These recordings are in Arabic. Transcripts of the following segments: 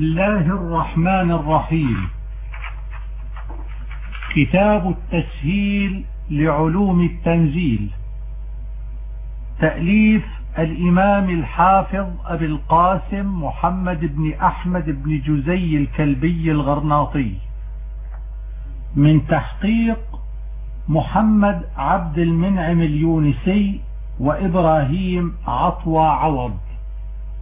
الله الرحمن الرحيم. كتاب التسهيل لعلوم التنزيل. تأليف الإمام الحافظ أبي القاسم محمد بن أحمد بن جزي الكلبي الغرناطي. من تحقيق محمد عبد المنعم اليونسي وإبراهيم عطوى عوض.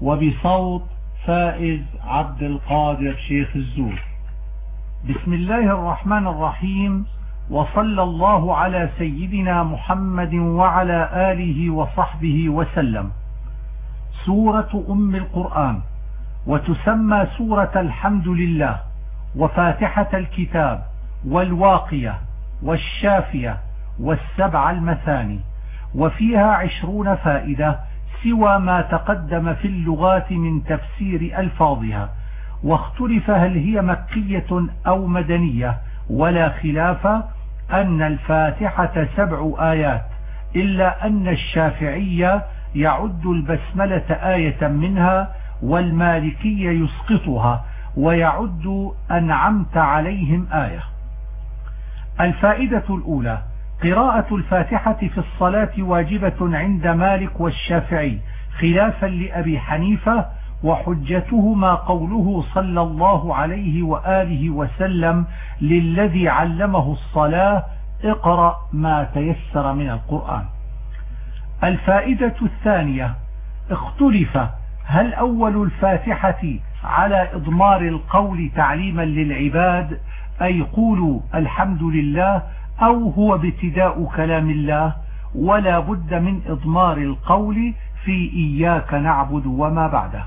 وبصوت فائز عبد القادر شيخ الزور. بسم الله الرحمن الرحيم وصلى الله على سيدنا محمد وعلى آله وصحبه وسلم. سورة أم القرآن وتسمى سورة الحمد لله وفاتحة الكتاب والواقية والشافية والسبع المثاني وفيها عشرون فائدة سوى ما تقدم في اللغات من تفسير ألفاظها واختلف هل هي مكية أو مدنية ولا خلاف أن الفاتحة سبع آيات إلا أن الشافعية يعد البسملة آية منها والمالكية يسقطها ويعد أنعمت عليهم آية. الفائدة الأولى قراءة الفاتحة في الصلاة واجبة عند مالك والشافعي خلافا لأبي حنيفة وحجتهما قوله صلى الله عليه وآله وسلم للذي علمه الصلاة اقرأ ما تيسر من القرآن. الفائدة الثانية اختلف هل أول الفاتحة على إضمار القول تعليما للعباد أي قولوا الحمد لله أو هو ابتداء كلام الله ولا بد من إضمار القول في إياك نعبد وما بعده.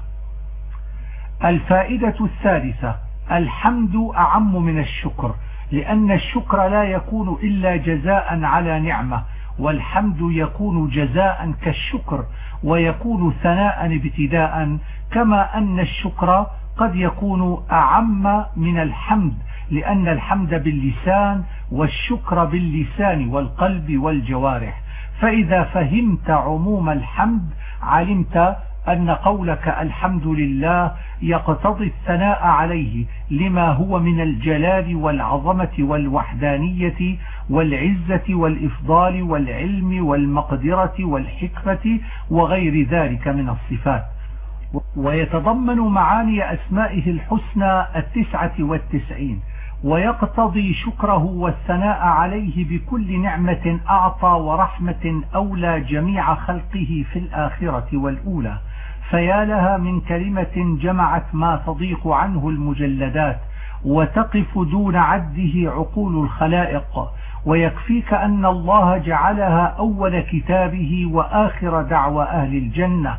الفائدة الثالثة الحمد أعم من الشكر لأن الشكر لا يكون إلا جزاء على نعمة والحمد يكون جزاء كالشكر ويكون ثناء ابتداء كما أن الشكر قد يكون أعم من الحمد لأن الحمد باللسان والشكر باللسان والقلب والجوارح. فإذا فهمت عموم الحمد علمت أن قولك الحمد لله يقتضي الثناء عليه لما هو من الجلال والعظمة والوحدانية والعزة والإفضال والعلم والمقدرة والحكمة وغير ذلك من الصفات. ويتضمن معاني أسمائه الحسنى التسعة والتسعين. ويقتضي شكره والثناء عليه بكل نعمة أعطى ورحمة أولى جميع خلقه في الآخرة والأولى. فيا لها من كلمة جمعت ما تضيق عنه المجلدات وتقف دون عده عقول الخلائق. ويكفيك أن الله جعلها أول كتابه وآخر دعوى أهل الجنة.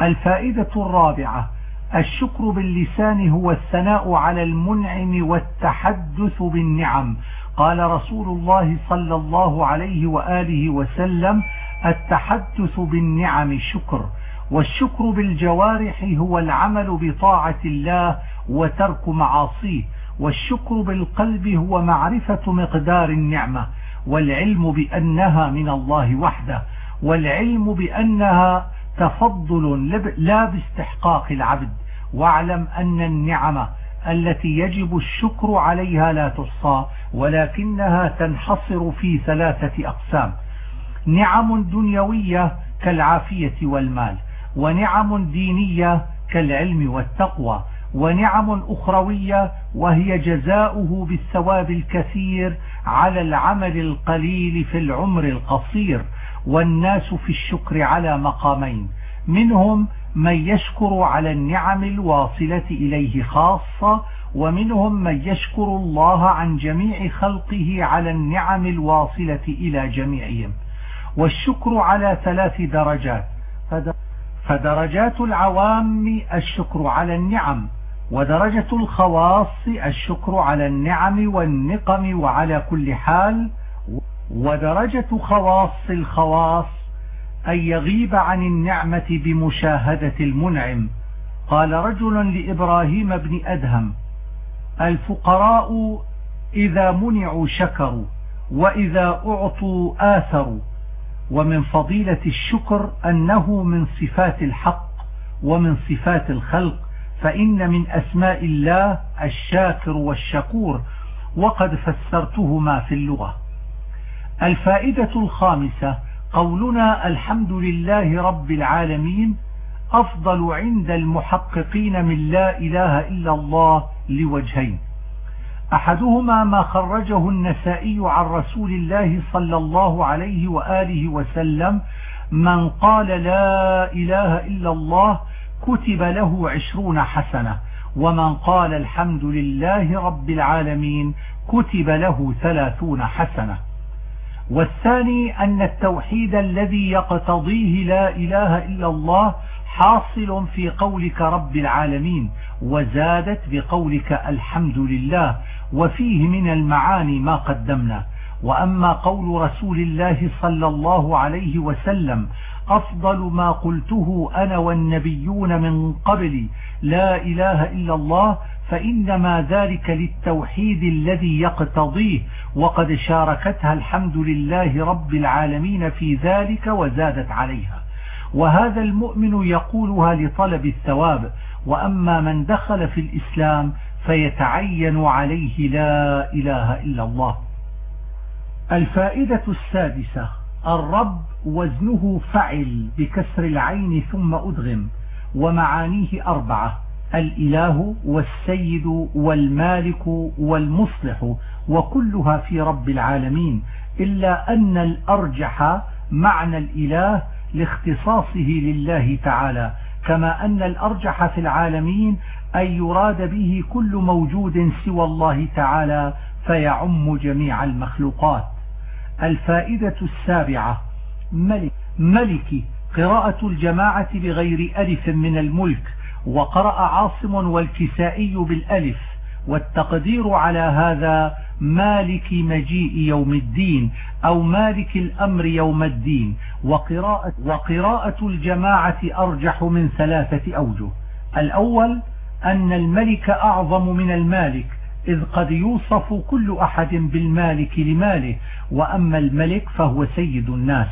الفائدة الرابعة الشكر باللسان هو الثناء على المنعم والتحدث بالنعم. قال رسول الله صلى الله عليه وآله وسلم التحدث بالنعم شكر والشكر بالجوارح هو العمل بطاعة الله وترك معاصيه والشكر بالقلب هو معرفة مقدار النعمة والعلم بأنها من الله وحده والعلم بأنها تفضل لا باستحقاق العبد. واعلم أن النعمة التي يجب الشكر عليها لا تحصى ولكنها تنحصر في ثلاثة أقسام. نعم دنيوية كالعافية والمال ونعم دينية كالعلم والتقوى ونعم أخروية وهي جزاؤه بالثواب الكثير على العمل القليل في العمر القصير. والناس في الشكر على مقامين. منهم من يشكر على النعم الواصلة إليه خاصة ومنهم من يشكر الله عن جميع خلقه على النعم الواصلة إلى جميعهم. والشكر على ثلاث درجات. فدرجات العوام الشكر على النعم ودرجة الخواص الشكر على النعم والنقم وعلى كل حال ودرجة خواص الخواص أن يغيب عن النعمة بمشاهدة المنعم. قال رجل لإبراهيم بن أدهم الفقراء إذا منعوا شكروا وإذا أعطوا آثروا. ومن فضيلة الشكر أنه من صفات الحق ومن صفات الخلق فإن من أسماء الله الشاكر والشكور وقد فسرتهما في اللغة. الفائدة الخامسة قولنا الحمد لله رب العالمين أفضل عند المحققين من لا إله إلا الله لوجهين. أحدهما ما خرجه النسائي عن رسول الله صلى الله عليه وآله وسلم من قال لا إله إلا الله كتب له عشرون حسنة ومن قال الحمد لله رب العالمين كتب له ثلاثون حسنة. والثاني أن التوحيد الذي يقتضيه لا إله إلا الله حاصل في قولك رب العالمين وزادت بقولك الحمد لله وفيه من المعاني ما قدمنا. وأما قول رسول الله صلى الله عليه وسلم أفضل ما قلته أنا والنبيون من قبلي لا إله إلا الله فإنما ذلك للتوحيد الذي يقتضيه وقد شاركتها الحمد لله رب العالمين في ذلك وزادت عليها. وهذا المؤمن يقولها لطلب الثواب وأما من دخل في الإسلام فيتعين عليه لا إله إلا الله. الفائدة السادسة الرب وزنه فعل بكسر العين ثم أدغم ومعانيه أربعة الإله والسيد والمالك والمصلح وكلها في رب العالمين إلا أن الأرجح معنى الإله لاختصاصه لله تعالى كما أن الأرجح في العالمين أن يراد به كل موجود سوى الله تعالى فيعم جميع المخلوقات. الفائدة السابعة. ملك, ملك قراءة الجماعة بغير ألف من الملك وقرأ عاصم والكسائي بالألف والتقدير على هذا مالك مجيء يوم الدين أو مالك الأمر يوم الدين. وقراءة, وقراءة الجماعة أرجح من ثلاثة أوجه. الأول أن الملك أعظم من المالك إذ قد يوصف كل أحد بالمالك لماله وأما الملك فهو سيد الناس.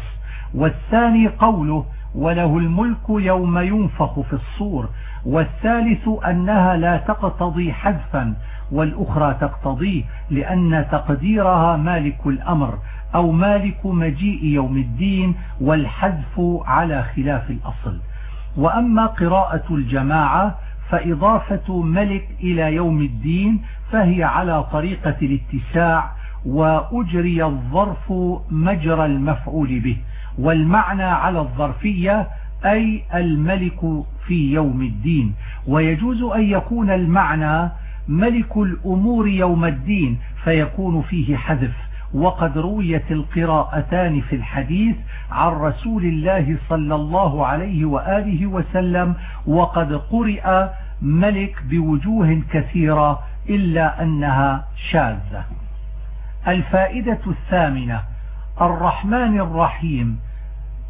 والثاني قوله وله الملك يوم ينفخ في الصور. والثالث أنها لا تقتضي حذفا والأخرى تقتضي لأن تقديرها مالك الأمر أو مالك مجيء يوم الدين والحذف على خلاف الأصل. وأما قراءة الجماعة فإضافة ملك إلى يوم الدين فهي على طريقة الاتساع وأجري الظرف مجرى المفعول به والمعنى على الظرفية أي الملك في يوم الدين. ويجوز أن يكون المعنى ملك الأمور يوم الدين فيكون فيه حذف. وقد رويت القراءتان في الحديث عن رسول الله صلى الله عليه وآله وسلم وقد قرئ ملك بوجوه كثيرة إلا أنها شاذة. الفائدة الثامنة الرحمن الرحيم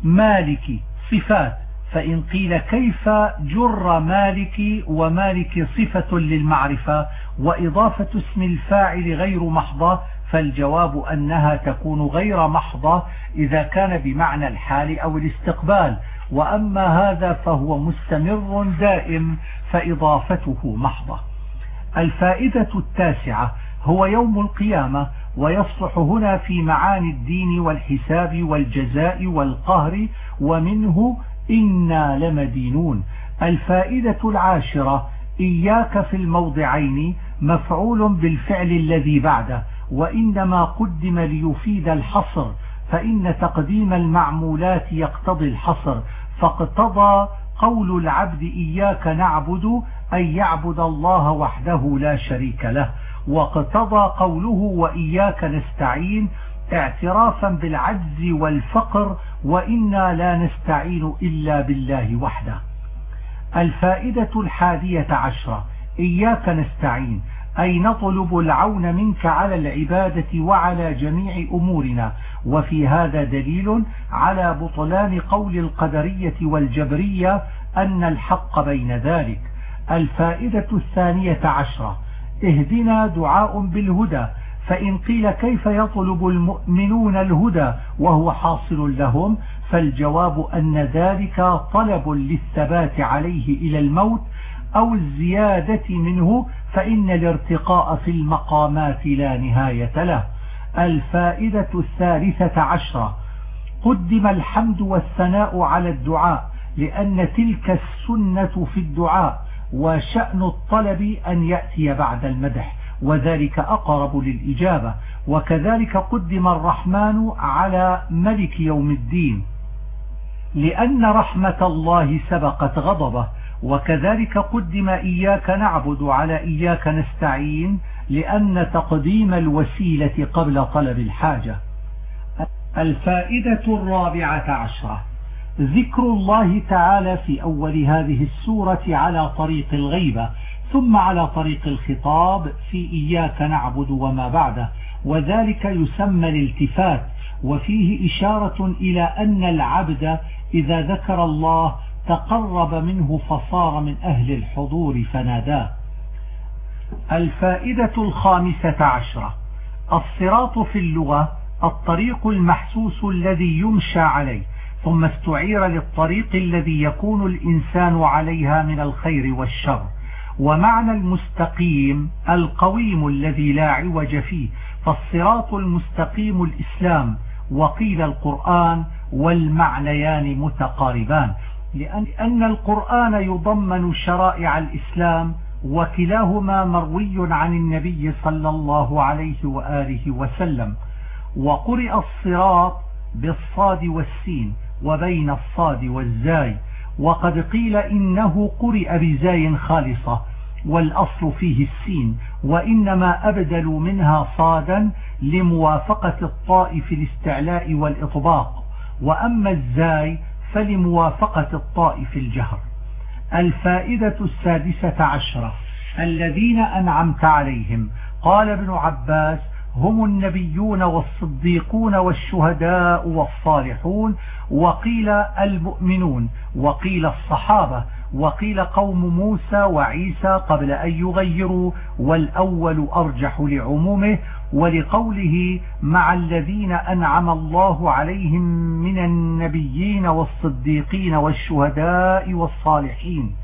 مالك صفات فإن قيل كيف جر مالك ومالك صفة للمعرفة وإضافة اسم الفاعل غير محضة فالجواب أنها تكون غير محضة إذا كان بمعنى الحال أو الاستقبال وأما هذا فهو مستمر دائم فإضافته محضة. الفائدة التاسعة هو يوم القيامة ويصلح هنا في معاني الدين والحساب والجزاء والقهر ومنه إنا لمدينون. الفائدة العاشرة إياك في الموضعين مفعول بالفعل الذي بعده وإنما قدم ليفيد الحصر فإن تقديم المعمولات يقتضي الحصر. فاقتضى قول العبد إياك نعبد أن يعبد الله وحده لا شريك له. واقتضى قوله وإياك نستعين اعترافا بالعجز والفقر وإنا لا نستعين إلا بالله وحده. الفائدة الحادية عشرة إياك نستعين. أي نطلب العون منك على العبادة وعلى جميع أمورنا. وفي هذا دليل على بطلان قول القدرية والجبرية أن الحق بين ذلك. الفائدة الثانية عشرة. اهدنا دعاء بالهدى. فإن قيل كيف يطلب المؤمنون الهدى وهو حاصل لهم فالجواب أن ذلك طلب للثبات عليه إلى الموت أو الزيادة منه فإن الارتقاء في المقامات لا نهاية له. الفائدة الثالثة عشرة. قدم الحمد والثناء على الدعاء لأن تلك السنة في الدعاء وشأن الطلب أن يأتي بعد المدح وذلك أقرب للإجابة. وكذلك قدم الرحمن على ملك يوم الدين لأن رحمة الله سبقت غضبه. وكذلك قدم إياك نعبد على إياك نستعين لأن تقديم الوسيلة قبل طلب الحاجة. الفائدة الرابعة عشرة. ذكر الله تعالى في أول هذه السورة على طريق الغيبة ثم على طريق الخطاب في إياك نعبد وما بعده وذلك يسمى الالتفات وفيه إشارة إلى أن العبد إذا ذكر الله تقرب منه فصار من أهل الحضور فناداه. الفائدة الخامسة عشرة. الصراط في اللغة الطريق المحسوس الذي يمشى عليه ثم استعير للطريق الذي يكون الإنسان عليها من الخير والشر. ومعنى المستقيم القويم الذي لا عوج فيه فالصراط المستقيم الإسلام وقيل القرآن والمعنيان متقاربان. لأن القرآن يضمن شرائع الإسلام وكلاهما مروي عن النبي صلى الله عليه وآله وسلم. وقرئ الصراط بالصاد والسين وبين الصاد والزاي. وقد قيل إنه قرئ بزاي خالصة والأصل فيه السين. وإنما أبدلوا منها صادا لموافقة الطاء في الاستعلاء والإطباق. وأما الزاي فلموافقة الطاء في الجهر. الفائدة السادسة عشرة. الذين أنعمت عليهم. قال ابن عباس هم النبيون والصديقون والشهداء والصالحون وقيل المؤمنون وقيل الصحابة وقيل قوم موسى وعيسى قبل أن يغيروا والأول أرجح لعمومه ولقوله مع الذين أنعم الله عليهم من النبيين والصديقين والشهداء والصالحين.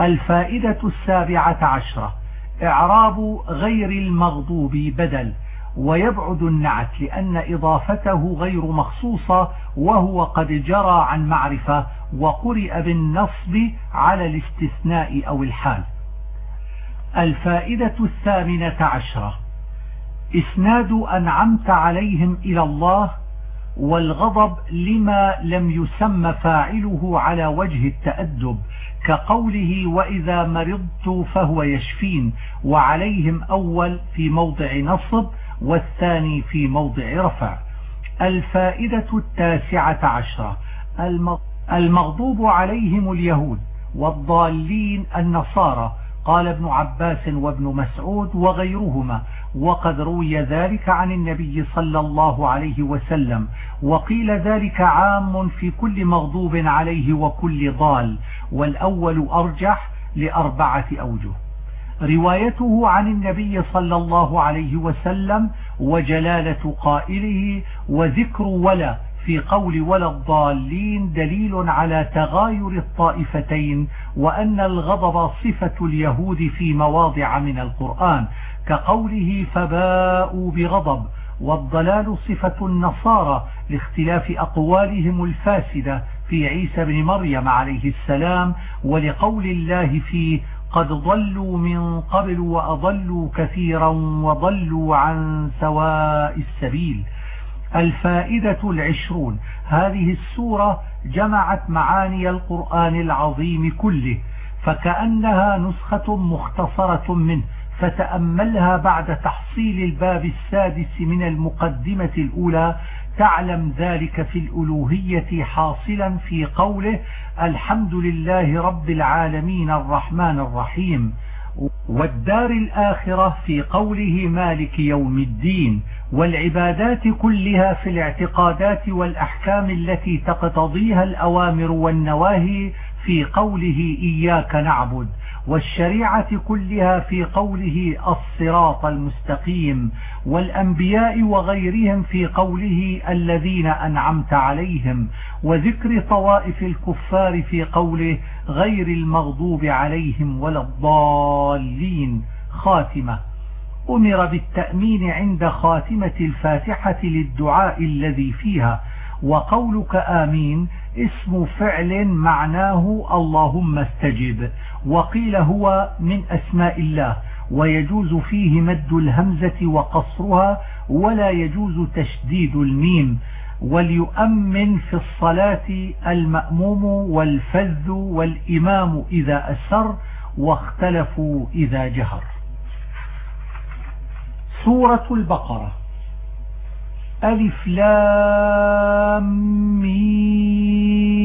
الفائدة السابعة عشرة. إعراب غير المغضوب بدل. ويبعد النعت لأن إضافته غير مخصوصة وهو قد جرى عن معرفة وقرئ بالنصب على الاستثناء أو الحال. الفائدة الثامنة عشرة. إسناد أنعمت عليهم إلى الله والغضب لما لم يسم فاعله على وجه التأدب كقوله وإذا مرضت فهو يشفين وعليهم أول في موضع نصب والثاني في موضع رفع. الفائدة التاسعة عشرة. المغضوب عليهم اليهود والضالين النصارى قال ابن عباس وابن مسعود وغيرهما. وقد روي ذلك عن النبي صلى الله عليه وسلم وقيل ذلك عام في كل مغضوب عليه وكل ضال والأول أرجح لأربعة أوجه. روايته عن النبي صلى الله عليه وسلم وجلالة قائله وذكر ولا في قول ولا الضالين دليل على تغاير الطائفتين وأن الغضب صفة اليهود في مواضع من القرآن. كقوله فباءوا بغضب والضلال صفة النصارى لاختلاف أقوالهم الفاسدة في عيسى بن مريم عليه السلام ولقول الله فيه قد ضلوا من قبل وأضلوا كثيرا وضلوا عن سواء السبيل. الفائدة العشرون هذه السورة جمعت معاني القرآن العظيم كله فكأنها نسخة مختصرة منه فتأملها بعد تحصيل الباب السادس من المقدمة الأولى تعلم ذلك في الألوهية حاصلا في قوله الحمد لله رب العالمين الرحمن الرحيم. والدار الآخرة في قوله مالك يوم الدين. والعبادات كلها في الاعتقادات والأحكام التي تقتضيها الأوامر والنواهي في قوله إياك نعبد. والشريعة كلها في قوله الصراط المستقيم والأنبياء وغيرهم في قوله الذين أنعمت عليهم وذكر طوائف الكفار في قوله غير المغضوب عليهم ولا الضالين. خاتمة. أمر بالتأمين عند خاتمة الفاتحة للدعاء الذي فيها وقولك آمين اسم فعل معناه اللهم استجب. وقيل هو من أسماء الله ويجوز فيه مد الهمزة وقصرها ولا يجوز تشديد الميم. وليؤمن في الصلاة المأموم والفذ والإمام إذا أسر واختلفوا إذا جهر. سورة البقرة. ألف لام ميم.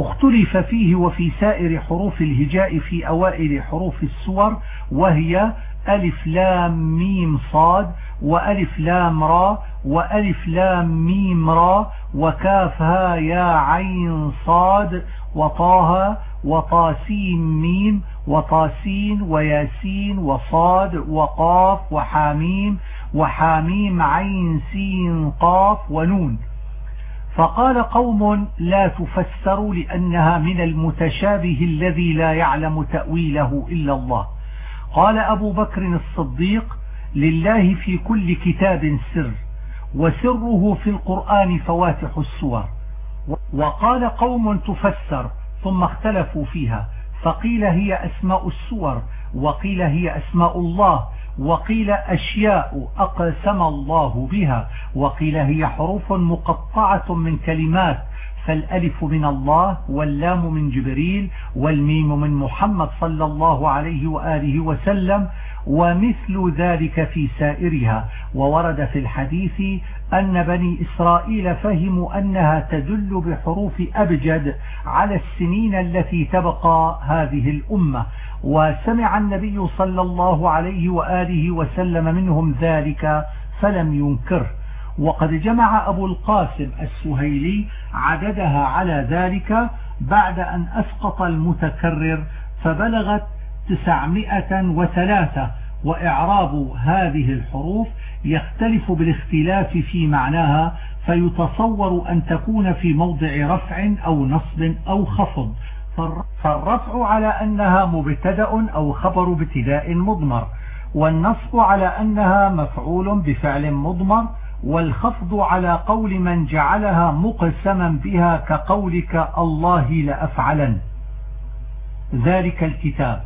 اختلف فيه وفي سائر حروف الهجاء في أوائل حروف السور وهي ألف لام ميم صاد وألف لام را وألف لام ميم را وكافها يا عين صاد وطاها وطاسين ميم وطاسين وياسين وصاد وقاف وحاميم وحاميم عين سين قاف ونون. فقال قوم لا تفسر لأنها من المتشابه الذي لا يعلم تأويله إلا الله. قال أبو بكر الصديق لله في كل كتاب سر وسره في القرآن فواتح السور. وقال قوم تفسر ثم اختلفوا فيها فقيل هي أسماء السور وقيل هي أسماء الله وقيل أشياء أقسم الله بها وقيل هي حروف مقطعة من كلمات فالألف من الله واللام من جبريل والميم من محمد صلى الله عليه وآله وسلم ومثل ذلك في سائرها. وورد في الحديث أن بني إسرائيل فهموا أنها تدل بحروف أبجد على السنين التي تبقى هذه الأمة. وسمع النبي صلى الله عليه وآله وسلم منهم ذلك فلم ينكره وقد جمع أبو القاسم السهيلي عددها على ذلك بعد أن أسقط المتكرر فبلغت تسعمائة وثلاثة وإعراب هذه الحروف يختلف بالاختلاف في معناها فيتصور أن تكون في موضع رفع أو نصب أو خفض. فالرفع على أنها مبتدأ أو خبر ابتداء مضمر والنصب على أنها مفعول بفعل مضمر والخفض على قول من جعلها مقسما بها كقولك الله لأفعلن ذلك الكتاب.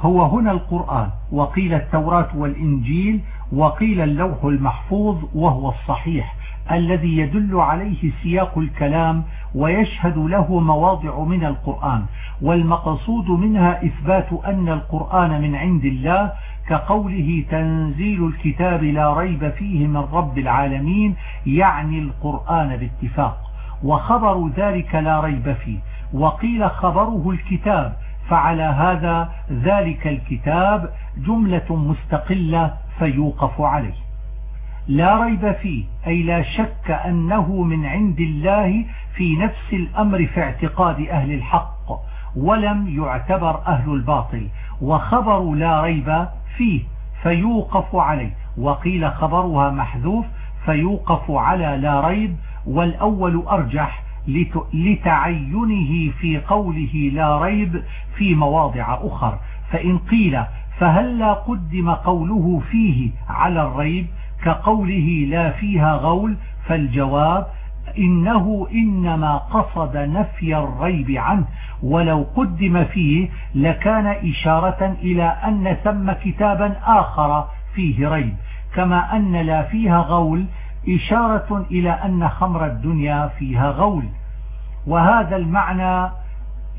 هو هنا القرآن. وقيل التوراة والإنجيل وقيل اللوح المحفوظ وهو الصحيح. الذي يدل عليه سياق الكلام ويشهد له مواضع من القرآن والمقصود منها إثبات أن القرآن من عند الله كقوله تنزيل الكتاب لا ريب فيه من رب العالمين يعني القرآن باتفاق. وخبر ذلك لا ريب فيه. وقيل خبره الكتاب فعلى هذا ذلك الكتاب جملة مستقلة فيوقف عليه. لا ريب فيه أي لا شك أنه من عند الله في نفس الأمر في اعتقاد أهل الحق ولم يعتبر أهل الباطل. وخبر لا ريب فيه فيوقف عليه. وقيل خبرها محذوف فيوقف على لا ريب والأول أرجح لتعينه في قوله لا ريب في مواضع أخر. فإن قيل فهل لا قدم قوله فيه على الريب؟ كقوله لا فيها غول فالجواب إنه إنما قصد نفي الريب عنه ولو قدم فيه لكان إشارة إلى أن ثم كتابا آخر فيه ريب. كما أن لا فيها غول إشارة إلى أن خمر الدنيا فيها غول. وهذا المعنى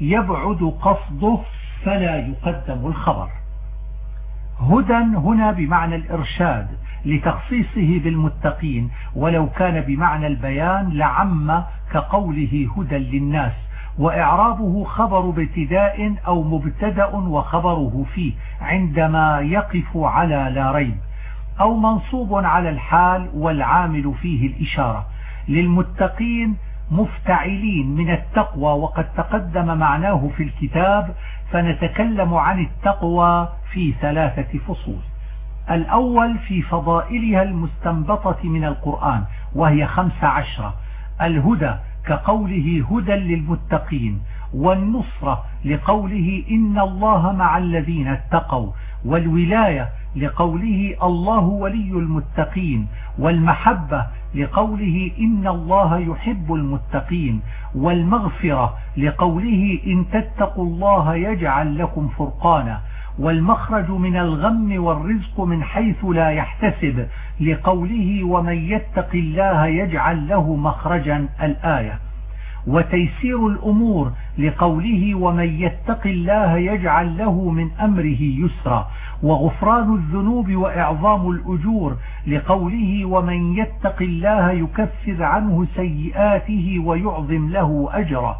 يبعد قصده فلا يقدم الخبر. هدى هنا بمعنى الإرشاد. لتخصيصه بالمتقين ولو كان بمعنى البيان لعم كقوله هدى للناس وإعرابه خبر ابتداء أو مبتدأ وخبره فيه عندما يقف على لا ريب أو منصوب على الحال والعامل فيه الإشارة. للمتقين مفتعلين من التقوى وقد تقدم معناه في الكتاب فنتكلم عن التقوى في ثلاثة فصول. الأول في فضائلها المستنبطة من القرآن وهي خمس عشرة. الهدى كقوله هدى للمتقين والنصرة لقوله إن الله مع الذين اتقوا والولاية لقوله الله ولي المتقين والمحبة لقوله إن الله يحب المتقين والمغفرة لقوله إن تتقوا الله يجعل لكم فرقانا. والمخرج من الغم والرزق من حيث لا يحتسب لقوله ومن يتق الله يجعل له مخرجا الآية. وتيسير الأمور لقوله ومن يتق الله يجعل له من أمره يسرا. وغفران الذنوب وإعظام الأجور لقوله ومن يتق الله يكفر عنه سيئاته ويعظم له أجرا.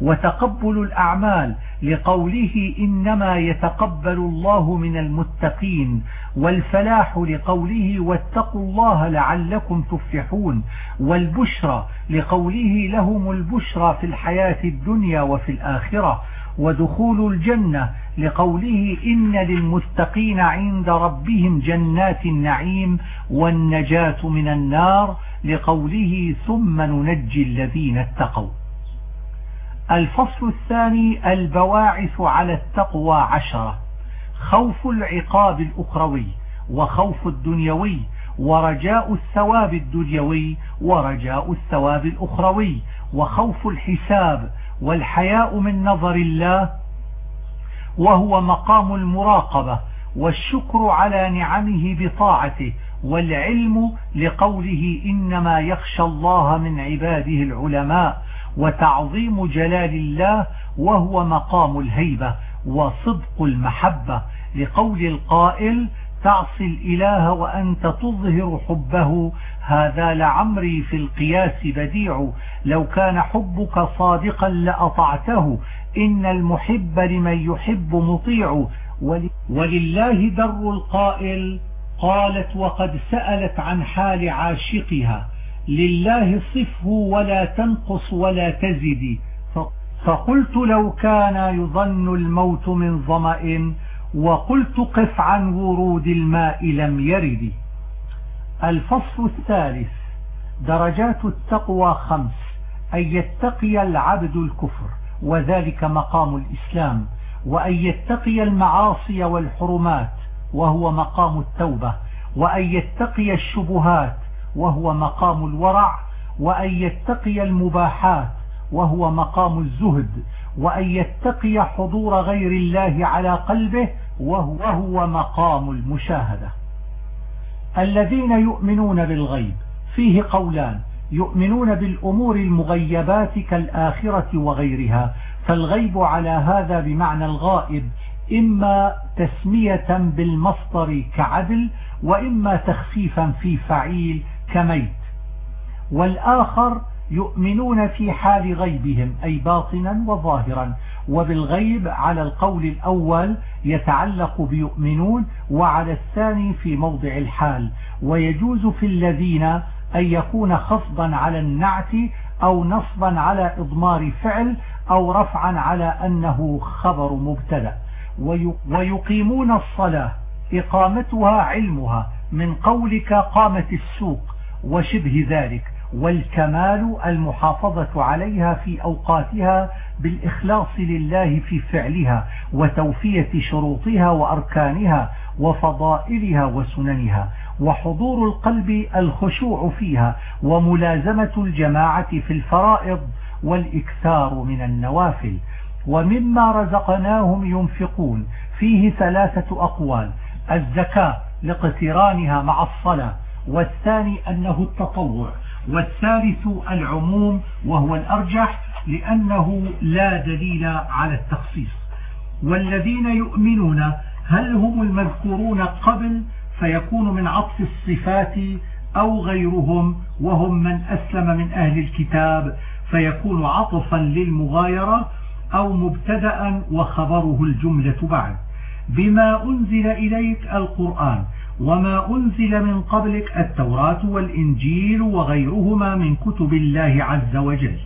وتقبل الأعمال لقوله إنما يتقبل الله من المتقين والفلاح لقوله واتقوا الله لعلكم تفلحون والبشرى لقوله لهم البشرى في الحياة الدنيا وفي الآخرة ودخول الجنة لقوله إن للمتقين عند ربهم جنات النعيم والنجاة من النار لقوله ثم ننجي الذين اتقوا. الفصل الثاني البواعث على التقوى عشرة. خوف العقاب الأخروي وخوف الدنيوي ورجاء الثواب الدنيوي ورجاء الثواب الأخروي وخوف الحساب والحياء من نظر الله وهو مقام المراقبة والشكر على نعمه بطاعته والعلم لقوله إنما يخشى الله من عباده العلماء وتعظيم جلال الله وهو مقام الهيبة وصدق المحبة. لقول القائل تعصي الإله وأنت تظهر حبه هذا لعمري في القياس بديع. لو كان حبك صادقا لأطعته إن المحب لمن يحب مطيع. ولله در القائل قالت وقد سألت عن حال عاشقها. لله صفه ولا تنقص ولا تزد. فقلت لو كان يظن الموت من ظمأ وقلت قف عن ورود الماء لم يرد. الفصل الثالث درجات التقوى خمس أن يتقي العبد الكفر وذلك مقام الإسلام. وأن يتقي المعاصي والحرمات وهو مقام التوبة. وأن يتقي الشبهات وهو مقام الورع وأن يتقي المباحات وهو مقام الزهد وأن يتقي حضور غير الله على قلبه وهو مقام المشاهدة. الذين يؤمنون بالغيب فيه قولان يؤمنون بالأمور المغيبات كالآخرة وغيرها فالغيب على هذا بمعنى الغائب إما تسمية بالمصدر كعدل وإما تخفيفا في فعيل كميت. والآخر يؤمنون في حال غيبهم أي باطنا وظاهرا. وبالغيب على القول الأول يتعلق بيؤمنون وعلى الثاني في موضع الحال. ويجوز في الذين أن يكون خفضا على النعت أو نصبا على إضمار فعل أو رفعا على أنه خبر مبتدأ. ويقيمون الصلاة إقامتها علمها من قولك قامت السوق. وشبه ذلك. والكمال المحافظة عليها في أوقاتها بالإخلاص لله في فعلها وتوفية شروطها وأركانها وفضائلها وسننها وحضور القلب الخشوع فيها وملازمة الجماعة في الفرائض والإكثار من النوافل. ومما رزقناهم ينفقون. فيه ثلاثة أقوال. الزكاة لاقترانها مع الصلاة. والثاني أنه التطوع والثالث العموم وهو الأرجح لأنه لا دليل على التخصيص. والذين يؤمنون هل هم المذكورون قبل فيكون من عطف الصفات أو غيرهم وهم من أسلم من أهل الكتاب فيكون عطفا للمغايرة أو مبتدا وخبره الجملة بعد. بما أنزل إليك القرآن وما أنزل من قبلك التوراة والإنجيل وغيرهما من كتب الله عز وجل.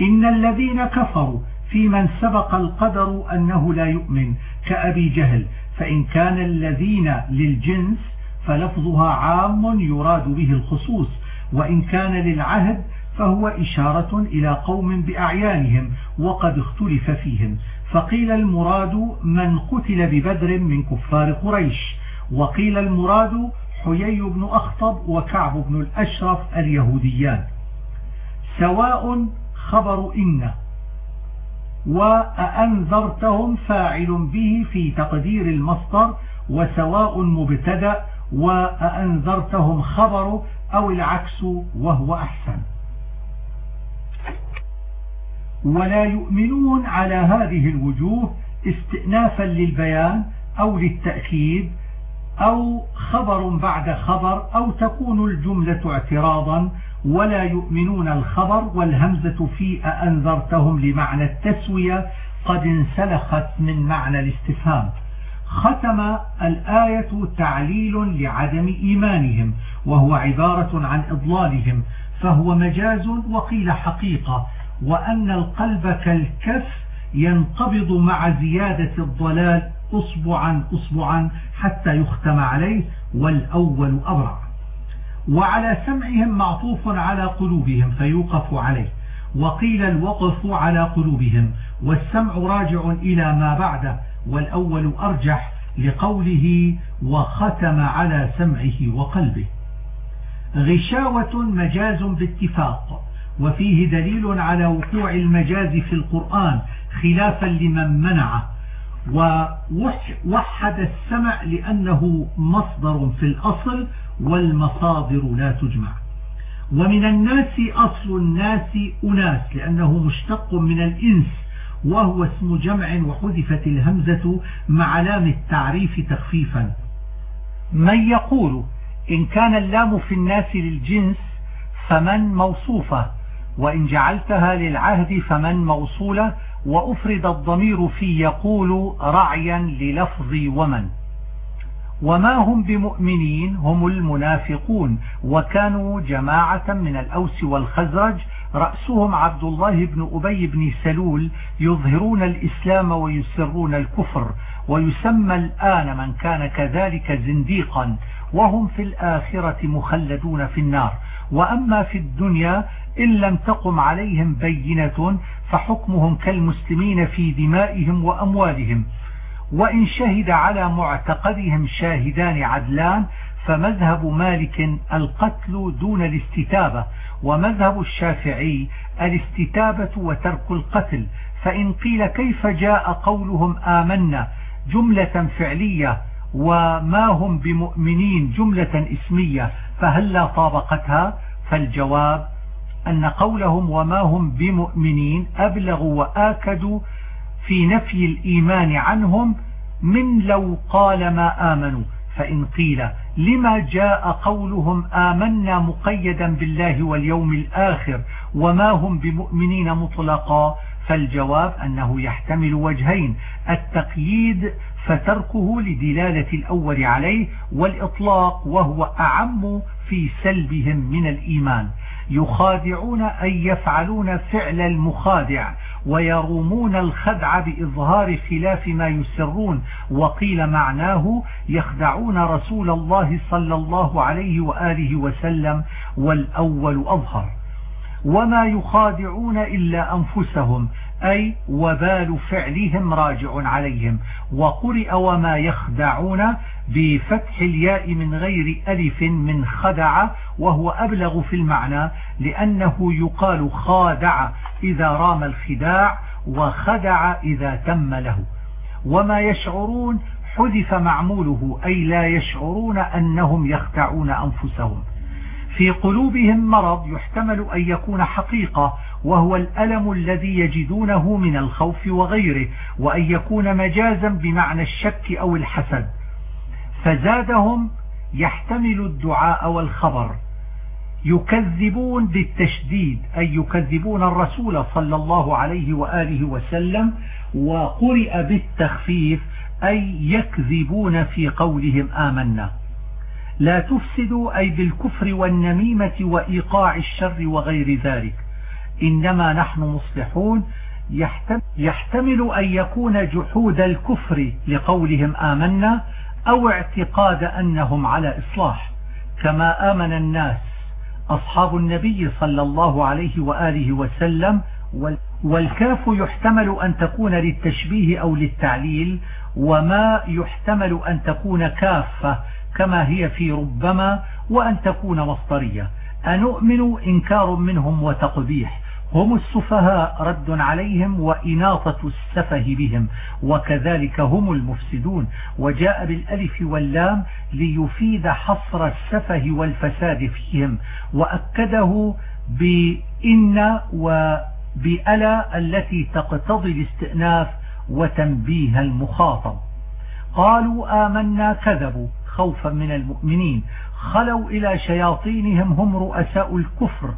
إن الذين كفروا في من سبق القدر أنه لا يؤمن كأبي جهل فإن كان الذين للجنس فلفظها عام يراد به الخصوص وإن كان للعهد فهو إشارة إلى قوم بأعيانهم وقد اختلف فيهم. فقيل المراد من قتل ببدر من كفار قريش. وقيل المراد حيي بن أخطب وكعب بن الأشرف اليهوديان. سواء خبر إن وأنذرتهم فاعل به في تقدير المصدر وسواء مبتدأ وأنذرتهم خبر أو العكس وهو أحسن. ولا يؤمنون على هذه الوجوه استئنافا للبيان أو للتأكيد أو خبر بعد خبر أو تكون الجملة اعتراضا ولا يؤمنون الخبر والهمزة في أنذرتهم لمعنى التسوية قد انسلخت من معنى الاستفهام. ختم الآية تعليل لعدم إيمانهم وهو عبارة عن إضلالهم فهو مجاز وقيل حقيقة وأن القلب كالكف ينقبض مع زيادة الضلال أصبعا أصبعا حتى يختم عليه والأول أبرع. وعلى سمعهم معطوف على قلوبهم فيوقف عليه. وقيل الوقف على قلوبهم والسمع راجع إلى ما بعده والأول أرجح لقوله وختم على سمعه وقلبه. غشاوة مجاز باتفاق وفيه دليل على وقوع المجاز في القرآن خلافا لمن منعه. ووحد السمع لأنه مصدر في الأصل والمصادر لا تجمع. ومن الناس أصل الناس أناس لأنه مشتق من الإنس وهو اسم جمع وحذفت الهمزة مع لام التعريف تخفيفا. من يقول إن كان اللام في الناس للجنس فمن موصوفة وإن جعلتها للعهد فمن موصولة وأفرد الضمير في يقول رعيا للفظ ومن. وما هم بمؤمنين؟ هم المنافقون. وكانوا جماعة من الأوس والخزرج. رأسهم عبد الله بن أبي بن سلول. يظهرون الإسلام ويسرون الكفر. ويسمى الآن من كان كذلك زنديقا. وهم في الآخرة مخلدون في النار. وأما في الدنيا إن لم تقم عليهم بينة فحكمهم كالمسلمين في دمائهم وأموالهم. وإن شهد على معتقدهم شاهدان عدلان فمذهب مالك القتل دون الاستتابة ومذهب الشافعي الاستتابة وترك القتل. فإن قيل كيف جاء قولهم آمنا جملة فعلية وما هم بمؤمنين جملة اسمية فهل لا طابقتها؟ فالجواب أن قولهم وما هم بمؤمنين أبلغ وآكد في نفي الإيمان عنهم من لو قال ما آمنوا. فإن قيل لما جاء قولهم آمنا مقيدا بالله واليوم الآخر وما هم بمؤمنين مطلقا فالجواب أنه يحتمل وجهين التقييد فتركه لدلالة الأول عليه والإطلاق وهو أعم في سلبهم من الإيمان. يخادعون أي يفعلون فعل المخادع ويرومون الخدع بإظهار خلاف ما يسرون. وقيل معناه يخدعون رسول الله صلى الله عليه وآله وسلم والأول أظهر. وما يخادعون إلا أنفسهم. أي وبال فعلهم راجع عليهم. وقرئ وما يخدعون بفتح الياء من غير ألف من خدع وهو أبلغ في المعنى لأنه يقال خادع إذا رام الخداع وخدع إذا تم له. وما يشعرون حذف معموله أي لا يشعرون أنهم يخدعون أنفسهم. في قلوبهم مرض يحتمل أن يكون حقيقة وهو الألم الذي يجدونه من الخوف وغيره وأن يكون مجازا بمعنى الشك أو الحسد. فزادهم يحتمل الدعاء والخبر. يكذبون بالتشديد أي يكذبون الرسول صلى الله عليه وآله وسلم وقرئ بالتخفيف أي يكذبون في قولهم آمنا. لا تفسدوا أي بالكفر والنميمة وإيقاع الشر وغير ذلك. إنما نحن مصلحون يحتمل أن يكون جحود الكفر لقولهم آمنا أو اعتقاد أنهم على إصلاح. كما آمن الناس أصحاب النبي صلى الله عليه وآله وسلم والكاف يحتمل أن تكون للتشبيه أو للتعليل وما يحتمل أن تكون كافة كما هي في ربما وأن تكون مصدرية أنؤمن إنكار منهم وتقبيح. هم السفهاء رد عليهم وإناطة السفه بهم وكذلك هم المفسدون. وجاء بالألف واللام ليفيد حصر السفه والفساد فيهم وأكده بإن وبألا التي تقتضي الاستئناف وتنبيه المخاطب. قالوا آمنا كذبوا خوفا من المؤمنين خلوا إلى شياطينهم هم رؤساء الكفر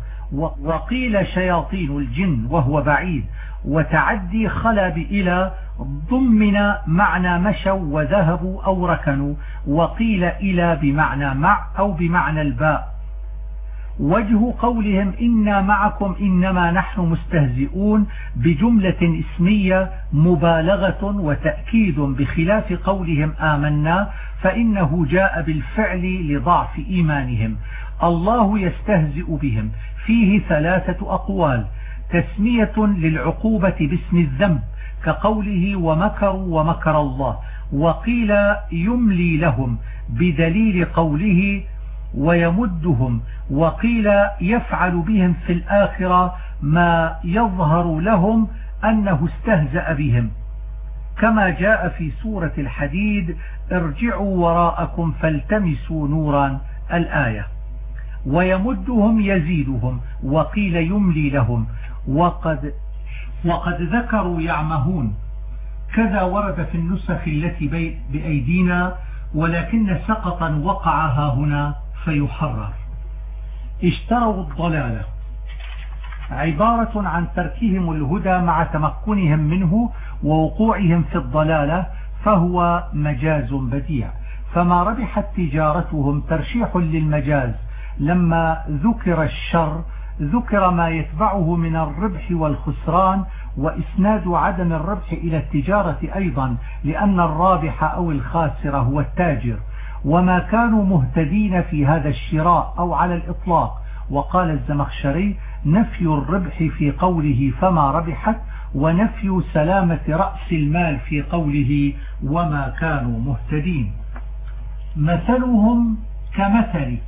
وقيل شياطين الجن وهو بعيد وتعدي خلا بإلى ضمن معنى مشوا وذهبوا أو ركنوا وقيل إلى بمعنى مع أو بمعنى الباء. وجه قولهم إنا معكم إنما نحن مستهزئون بجملة اسمية مبالغة وتأكيد بخلاف قولهم آمنا فإنه جاء بالفعل لضعف إيمانهم. الله يستهزئ بهم. فيه ثلاثة أقوال. تسمية للعقوبة باسم الذنب كقوله ومكروا ومكر الله وقيل يملي لهم بدليل قوله ويمدهم وقيل يفعل بهم في الآخرة ما يظهر لهم أنه استهزأ بهم. كما جاء في سورة الحديد ارجعوا وراءكم فالتمسوا نورا الآية. ويمدهم يزيدهم وقيل يملي لهم. وقد, وقد ذكروا يعمهون. كذا ورد في النسخ التي بأيدينا ولكن سقطا وقعها هنا فيحرر. اشتروا الضلالة عبارة عن تركهم الهدى مع تمكنهم منه ووقوعهم في الضلالة فهو مجاز بديع. فما ربحت تجارتهم ترشيح للمجاز. لما ذكر الشر ذكر ما يتبعه من الربح والخسران وإسناد عدم الربح إلى التجارة أيضا لأن الرابح أو الخاسر هو التاجر. وما كانوا مهتدين في هذا الشراء أو على الإطلاق. وقال الزمخشري نفي الربح في قوله فما ربحت ونفي سلامة رأس المال في قوله وما كانوا مهتدين. مثلهم كمثل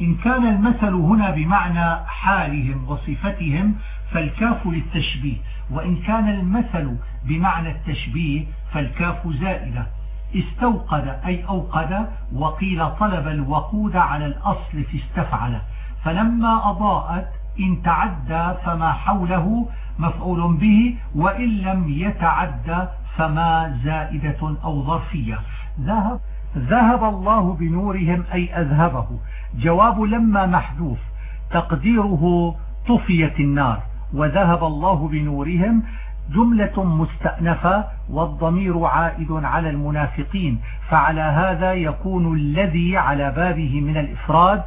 إن كان المثل هنا بمعنى حالهم وصفتهم فالكاف للتشبيه وإن كان المثل بمعنى التشبيه فالكاف زائدة. استوقد أي أوقد وقيل طلب الوقود على الأصل في استفعل. فلما أضاءت إن تعدى فما حوله مفعول به وإن لم يتعدى فما زائدة أو ظرفية. ذهب ذهب الله بنورهم أي أذهبه. جواب لما محذوف. تقديره طفيت النار وذهب الله بنورهم جملة مستأنفة والضمير عائد على المنافقين. فعلى هذا يكون الذي على بابه من الإفراد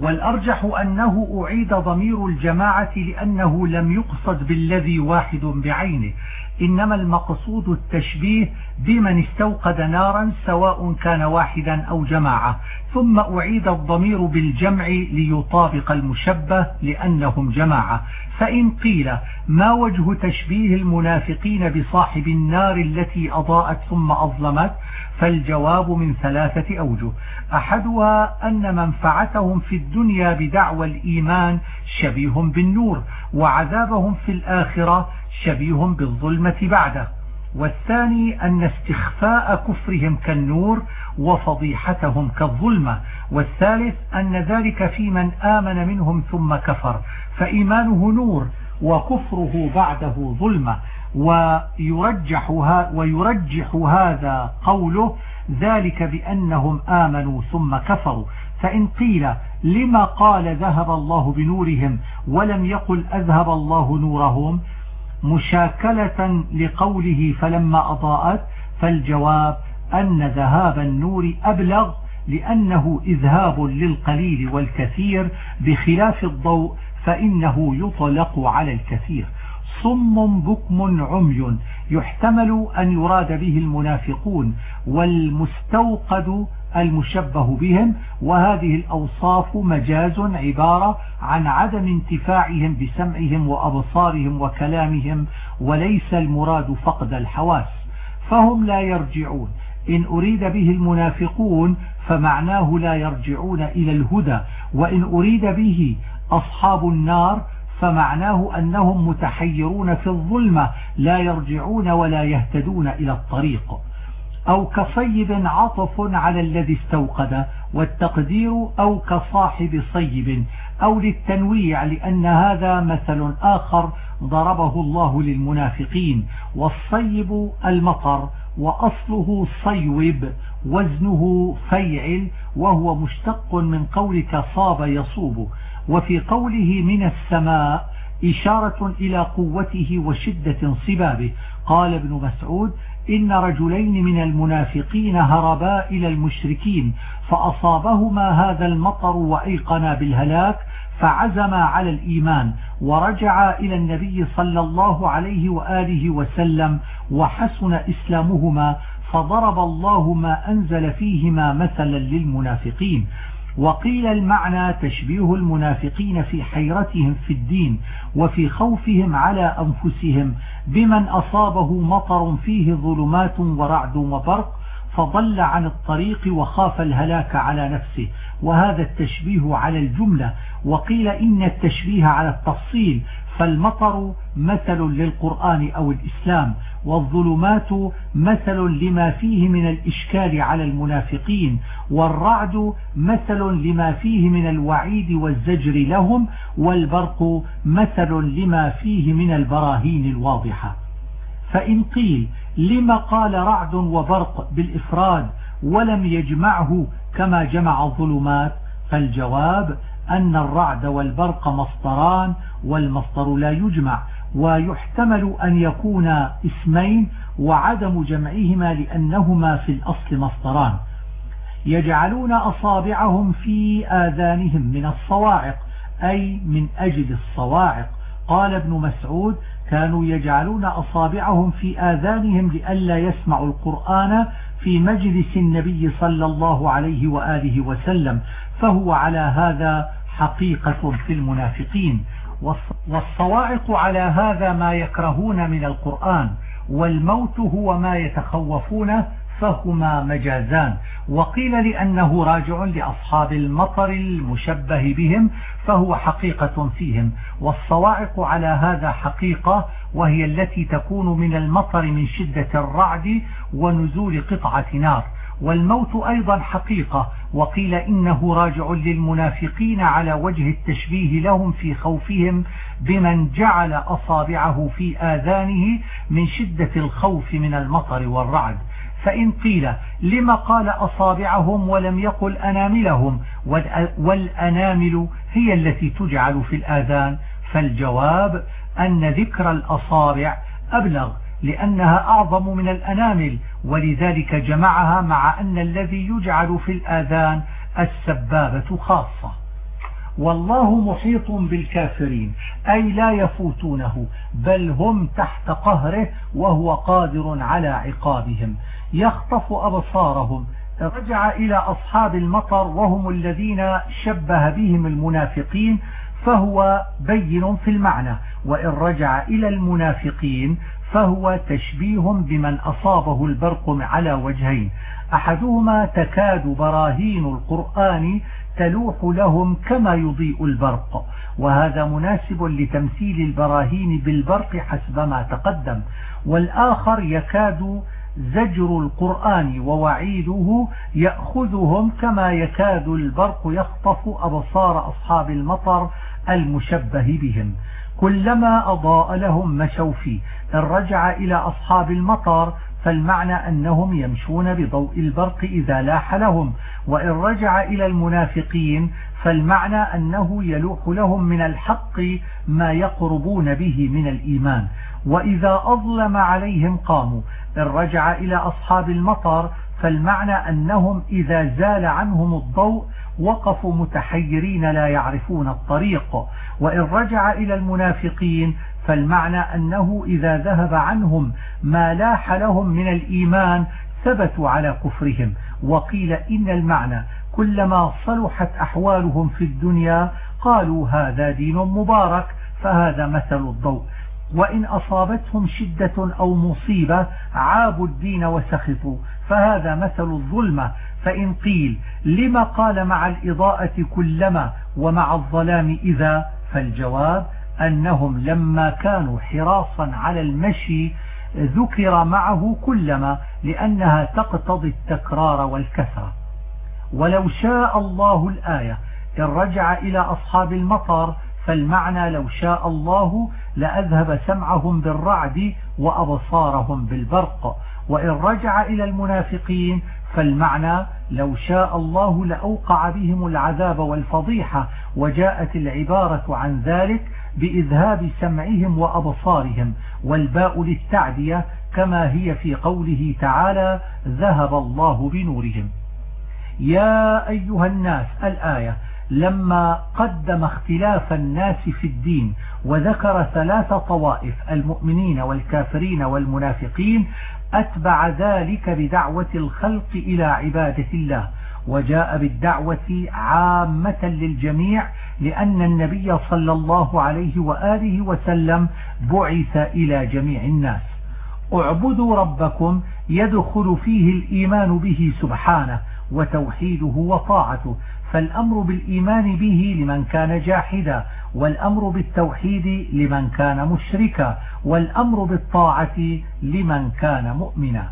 والأرجح أنه أعيد ضمير الجماعة لأنه لم يقصد بالذي واحد بعينه. إنما المقصود التشبيه بمن استوقد نارا سواء كان واحدا أو جماعة. ثم أعيد الضمير بالجمع ليطابق المشبه لأنهم جماعة. فإن قيل ما وجه تشبيه المنافقين بصاحب النار التي أضاءت ثم أظلمت فالجواب من ثلاثة أوجه. أحدها أن منفعتهم في الدنيا بدعوى الإيمان شبيه بالنور وعذابهم في الآخرة شبيه بالظلمة بعده. والثاني أن استخفاء كفرهم كالنور وفضيحتهم كالظلمة. والثالث أن ذلك في من آمن منهم ثم كفر. فإيمانه نور وكفره بعده ظلمة. ويرجح, ويرجح هذا قوله ذلك بأنهم آمنوا ثم كفروا. فإن قيل لما قال ذهب الله بنورهم ولم يقل أذهب الله نورهم مشاكلة لقوله فلما أضاءت فالجواب أن ذهاب النور أبلغ لأنه إذهاب للقليل والكثير بخلاف الضوء فإنه يطلق على الكثير. صم بكم عمي يحتمل أن يراد به المنافقون والمستوقد المشبه بهم وهذه الأوصاف مجاز عبارة عن عدم انتفاعهم بسمعهم وأبصارهم وكلامهم وليس المراد فقد الحواس. فهم لا يرجعون. إن أريد به المنافقون فمعناه لا يرجعون إلى الهدى وإن أريد به أصحاب النار فمعناه أنهم متحيرون في الظلمة لا يرجعون ولا يهتدون إلى الطريق. أو كصيب عطف على الذي استوقد والتقدير أو كصاحب صيب أو للتنويع لأن هذا مثل آخر ضربه الله للمنافقين والصيب المطر وأصله صيوب وزنه فيعل وهو مشتق من قولك صاب يصوب. وفي قوله من السماء إشارة إلى قوته وشدة صبابه قال ابن مسعود إن رجلين من المنافقين هربا إلى المشركين فأصابهما هذا المطر وأيقنا بالهلاك فعزما على الإيمان ورجعا إلى النبي صلى الله عليه وآله وسلم وحسن إسلامهما فضرب الله ما أنزل فيهما مثلا للمنافقين. وقيل المعنى تشبيه المنافقين في حيرتهم في الدين وفي خوفهم على أنفسهم بمن أصابه مطر فيه ظلمات ورعد وبرق فضل عن الطريق وخاف الهلاك على نفسه. وهذا التشبيه على الجملة وقيل إن التشبيه على التفصيل فالمطر مثل للقرآن أو الإسلام والظلمات مثل لما فيه من الإشكال على المنافقين والرعد مثل لما فيه من الوعيد والزجر لهم والبرق مثل لما فيه من البراهين الواضحة. فإن قيل لما قال رعد وبرق بالإفراد ولم يجمعه كما جمع الظلمات فالجواب أن الرعد والبرق مصدران والمصدر لا يجمع ويحتمل أن يكون اسمين وعدم جمعهما لأنهما في الأصل مصدران. يجعلون أصابعهم في آذانهم من الصواعق أي من أجل الصواعق. قال ابن مسعود كانوا يجعلون أصابعهم في آذانهم لئلا يسمعوا القرآن في مجلس النبي صلى الله عليه وآله وسلم فهو على هذا حقيقة في المنافقين. والصواعق على هذا ما يكرهون من القرآن والموت هو ما يتخوفونه فهما مجازان. وقيل لأنه راجع لأصحاب المطر المشبه بهم فهو حقيقة فيهم. والصواعق على هذا حقيقة وهي التي تكون من المطر من شدة الرعد ونزول قطعة نار. والموت أيضا حقيقة وقيل إنه راجع للمنافقين على وجه التشبيه لهم في خوفهم بمن جعل أصابعه في آذانه من شدة الخوف من المطر والرعد. فإن قيل لما قال أصابعهم ولم يقل أناملهم والأنامل هي التي تجعل في الآذان. فالجواب أن ذكر الأصابع أبلغ لأنها أعظم من الأنامل ولذلك جمعها مع أن الذي يجعل في الآذان السبابة خاصة. والله محيط بالكافرين أي لا يفوتونه بل هم تحت قهره وهو قادر على عقابهم. يخطف أبصارهم. رجع إلى أصحاب المطر وهم الذين شبه بهم المنافقين فهو بين في المعنى. وإن رجع إلى المنافقين فهو تشبيه بمن أصابه البرق على وجهين. أحدهما تكاد براهين القرآن تلوح لهم كما يضيء البرق. وهذا مناسب لتمثيل البراهين بالبرق حسب ما تقدم. والآخر يكاد زجر القرآن ووعيده يأخذهم كما يكاد البرق يخطف أبصار أصحاب المطر المشبه بهم. كلما أضاء لهم مشوا فيه. إن رجع إلى أصحاب المطر فالمعنى أنهم يمشون بضوء البرق إذا لاح لهم. وإن رجع إلى المنافقين فالمعنى أنه يلوح لهم من الحق ما يقربون به من الإيمان. وإذا أظلم عليهم قاموا. إن رجع إلى أصحاب المطر فالمعنى أنهم إذا زال عنهم الضوء وقفوا متحيرين لا يعرفون الطريق. وإن رجع إلى المنافقين فالمعنى أنه إذا ذهب عنهم ما لاح لهم من الإيمان ثبتوا على كفرهم. وقيل إن المعنى كلما صلحت أحوالهم في الدنيا قالوا هذا دين مبارك فهذا مثل الضوء. وإن أصابتهم شدة أو مصيبة عابوا الدين وسخطوا فهذا مثل الظلمة فإن قيل لما قال مع الإضاءة كلما ومع الظلام إذا فالجواب أنهم لما كانوا حراصا على المشي ذكر معه كلما لأنها تقتضي التكرار والكثرة. ولو شاء الله الآية إن رجع إلى أصحاب المطر فالمعنى لو شاء الله لأذهب سمعهم بالرعد وأبصارهم بالبرق. وإن رجع إلى المنافقين فالمعنى لو شاء الله لأوقع بهم العذاب والفضيحة وجاءت العبارة عن ذلك بإذهاب سمعهم وأبصارهم والباء للتعدية كما هي في قوله تعالى ذهب الله بنورهم يا أيها الناس الآية لما قدم اختلاف الناس في الدين وذكر ثلاث طوائف المؤمنين والكافرين والمنافقين أتبع ذلك بدعوة الخلق إلى عبادة الله وجاء بالدعوة عامة للجميع لأن النبي صلى الله عليه وآله وسلم بعث إلى جميع الناس. اعبدوا ربكم يدخل فيه الإيمان به سبحانه وتوحيده وطاعته فالأمر بالإيمان به لمن كان جاحدا والأمر بالتوحيد لمن كان مشركا والأمر بالطاعة لمن كان مؤمنا.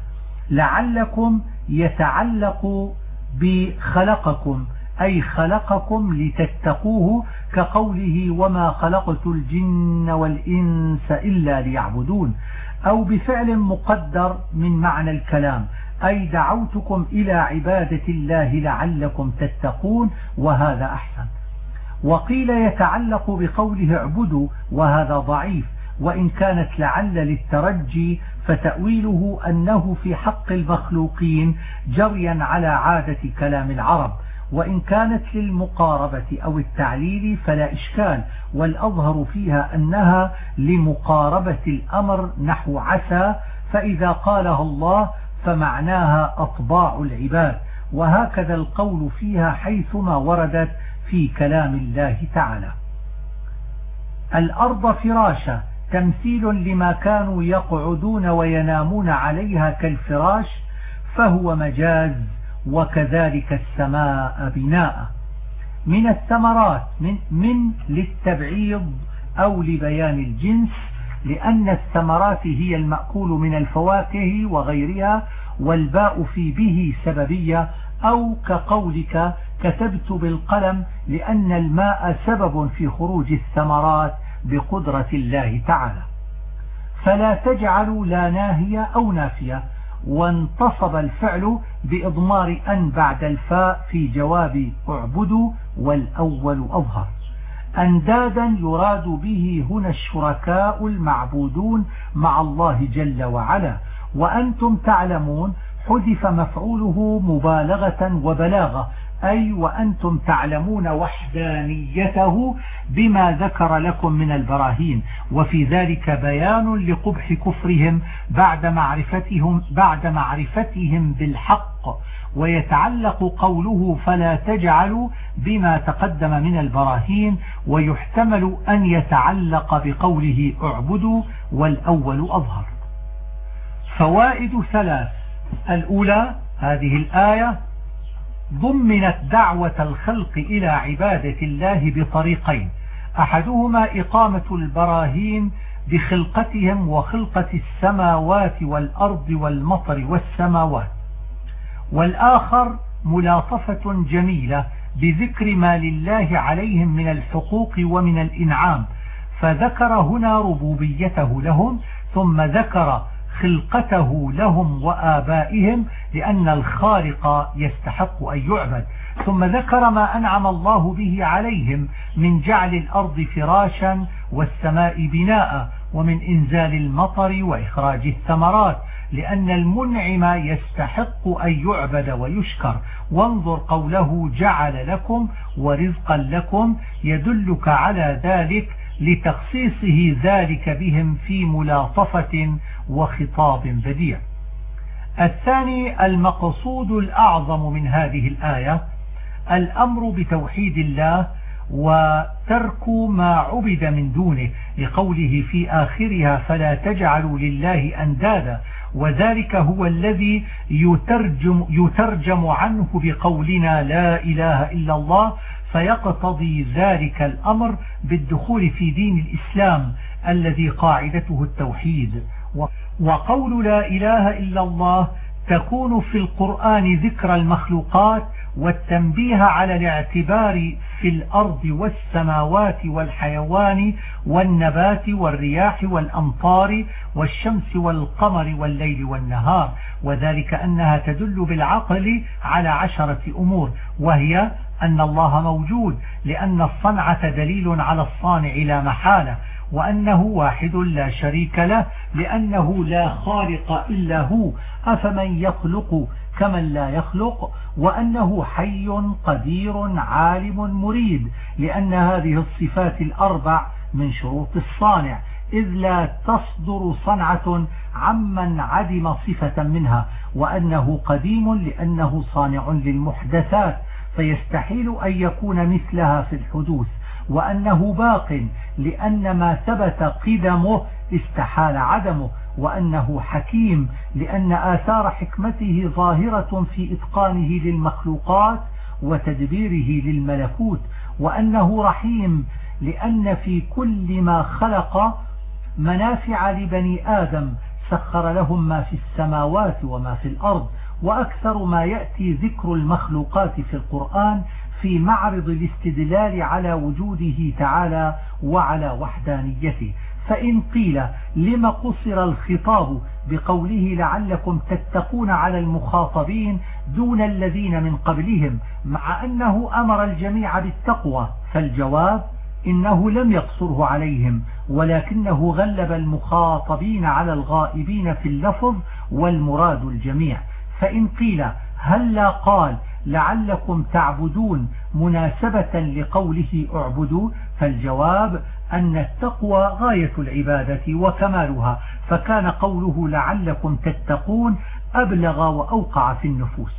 لعلكم يتعلق بخلقكم أي خلقكم لتتقوه كقوله وما خلقت الجن والإنس إلا ليعبدون أو بفعل مقدر من معنى الكلام أي دعوتكم إلى عبادة الله لعلكم تتقون وهذا أحسن. وقيل يتعلق بقوله اعبدوا وهذا ضعيف وإن كانت لعل للترجي فتأويله أنه في حق المخلوقين جريا على عادة كلام العرب. وإن كانت للمقاربة أو التعليل فلا إشكال والأظهر فيها أنها لمقاربة الأمر نحو عسى فإذا قالها الله فمعناها أطباع العباد. وهكذا القول فيها حيثما وردت في كلام الله تعالى. الأرض فراشا تمثيل لما كانوا يقعدون وينامون عليها كالفراش فهو مجاز وكذلك السماء بناء. من الثمرات من, من للتبعيض أو لبيان الجنس لأن الثمرات هي المأكول من الفواكه وغيرها والباء في به سببية أو كقولك كتبت بالقلم لأن الماء سبب في خروج الثمرات بقدرة الله تعالى. فلا تجعلوا لا ناهية أو نافية وانتصب الفعل بإضمار أن بعد الفاء في جواب اعبدوا والأول أظهر. أندادا يراد به هنا الشركاء المعبودون مع الله جل وعلا. وأنتم تعلمون حذف مفعوله مبالغة وبلاغة. أي وأنتم تعلمون وحدانيته بما ذكر لكم من البراهين. وفي ذلك بيان لقبح كفرهم بعد معرفتهم, بعد معرفتهم بالحق ويتعلق قوله فلا تجعلوا بما تقدم من البراهين ويحتمل أن يتعلق بقوله اعبدوا والأول أظهر. فوائد ثلاث. الأولى هذه الآية ضمنت دعوة الخلق إلى عبادة الله بطريقين. أحدهما إقامة البراهين بخلقتهم وخلقة السماوات والأرض والمطر والسماوات. والآخر ملاطفة جميلة بذكر ما لله عليهم من الحقوق ومن الإنعام. فذكر هنا ربوبيته لهم ثم ذكر خلقته لهم وآبائهم لأن الخالق يستحق أن يعبد. ثم ذكر ما أنعم الله به عليهم من جعل الأرض فراشا والسماء بناء ومن إنزال المطر وإخراج الثمرات. لأن المنعم يستحق أن يعبد ويشكر. وانظر قوله جعل لكم ورزقا لكم يدلك على ذلك لتخصيصه ذلك بهم في ملاطفة وخطاب بديع. الثاني المقصود الأعظم من هذه الآية الأمر بتوحيد الله وترك ما عبد من دونه. لقوله في آخرها فلا تجعلوا لله أندادا. وذلك هو الذي يترجم, يترجم عنه بقولنا لا إله إلا الله فيقتضي ذلك الأمر بالدخول في دين الإسلام الذي قاعدته التوحيد. وقول لا إله إلا الله تكون في القرآن ذكر المخلوقات والتنبيه على الاعتبار في الأرض والسماوات والحيوان والنبات والرياح والأمطار والشمس والقمر والليل والنهار وذلك أنها تدل بالعقل على عشرة أمور وهي أن الله موجود لأن الصنعة دليل على الصانع لا محالة وأنه واحد لا شريك له لأنه لا خالق إلا هو أفمن يخلق كمن لا يخلق وأنه حي قدير عالم مريد لأن هذه الصفات الأربع من شروط الصانع إذ لا تصدر صنعة عمن عدم صفة منها وأنه قديم لأنه صانع للمحدثات فيستحيل أن يكون مثلها في الحدوث وأنه باق لأن ما ثبت قدمه استحال عدمه وأنه حكيم لأن آثار حكمته ظاهرة في إتقانه للمخلوقات وتدبيره للملكوت وأنه رحيم لأن في كل ما خلق منافع لبني آدم سخر لهم ما في السماوات وما في الأرض وأكثر ما يأتي ذكر المخلوقات في القرآن في معرض الاستدلال على وجوده تعالى وعلى وحدانيته. فإن قيل لما قصر الخطاب بقوله لعلكم تتقون على المخاطبين دون الذين من قبلهم مع أنه أمر الجميع بالتقوى فالجواب إنه لم يقصره عليهم ولكنه غلب المخاطبين على الغائبين في اللفظ والمراد الجميع. فإن قيل هل لا قال لعلكم تعبدون مناسبة لقوله اعبدوا فالجواب أن التقوى غاية العبادة وكمالها فكان قوله لعلكم تتقون أبلغ وأوقع في النفوس.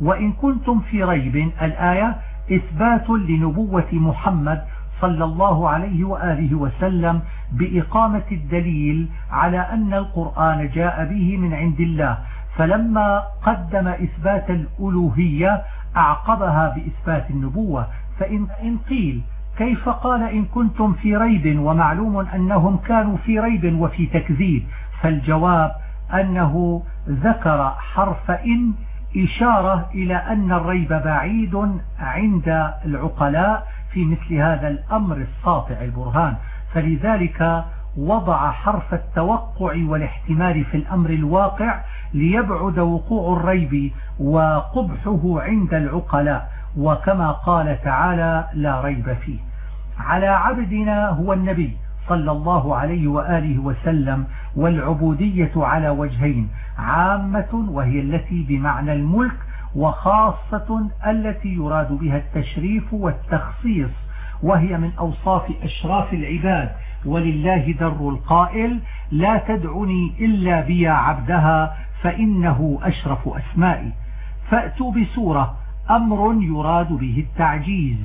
وإن كنتم في ريب الآية إثبات لنبوة محمد صلى الله عليه وآله وسلم بإقامة الدليل على أن القرآن جاء به من عند الله. فلما قدم إثبات الألوهية أعقبها بإثبات النبوة. فإن قيل كيف قال إن كنتم في ريب ومعلوم أنهم كانوا في ريب وفي تكذيب فالجواب أنه ذكر حرف إن إشارة إلى أن الريب بعيد عند العقلاء في مثل هذا الأمر الساطع البرهان. فلذلك وضع حرف التوقع والاحتمال في الأمر الواقع ليبعد وقوع الريب وقبحه عند العقلاء. وكما قال تعالى لا ريب فيه. على عبدنا هو النبي صلى الله عليه وآله وسلم والعبودية على وجهين عامة وهي التي بمعنى الملك وخاصة التي يراد بها التشريف والتخصيص وهي من أوصاف أشراف العباد. ولله در القائل لا تدعني إلا بيا عبدها فإنه أشرف أسمائي. فأتوا بسورة أمر يراد به التعجيز.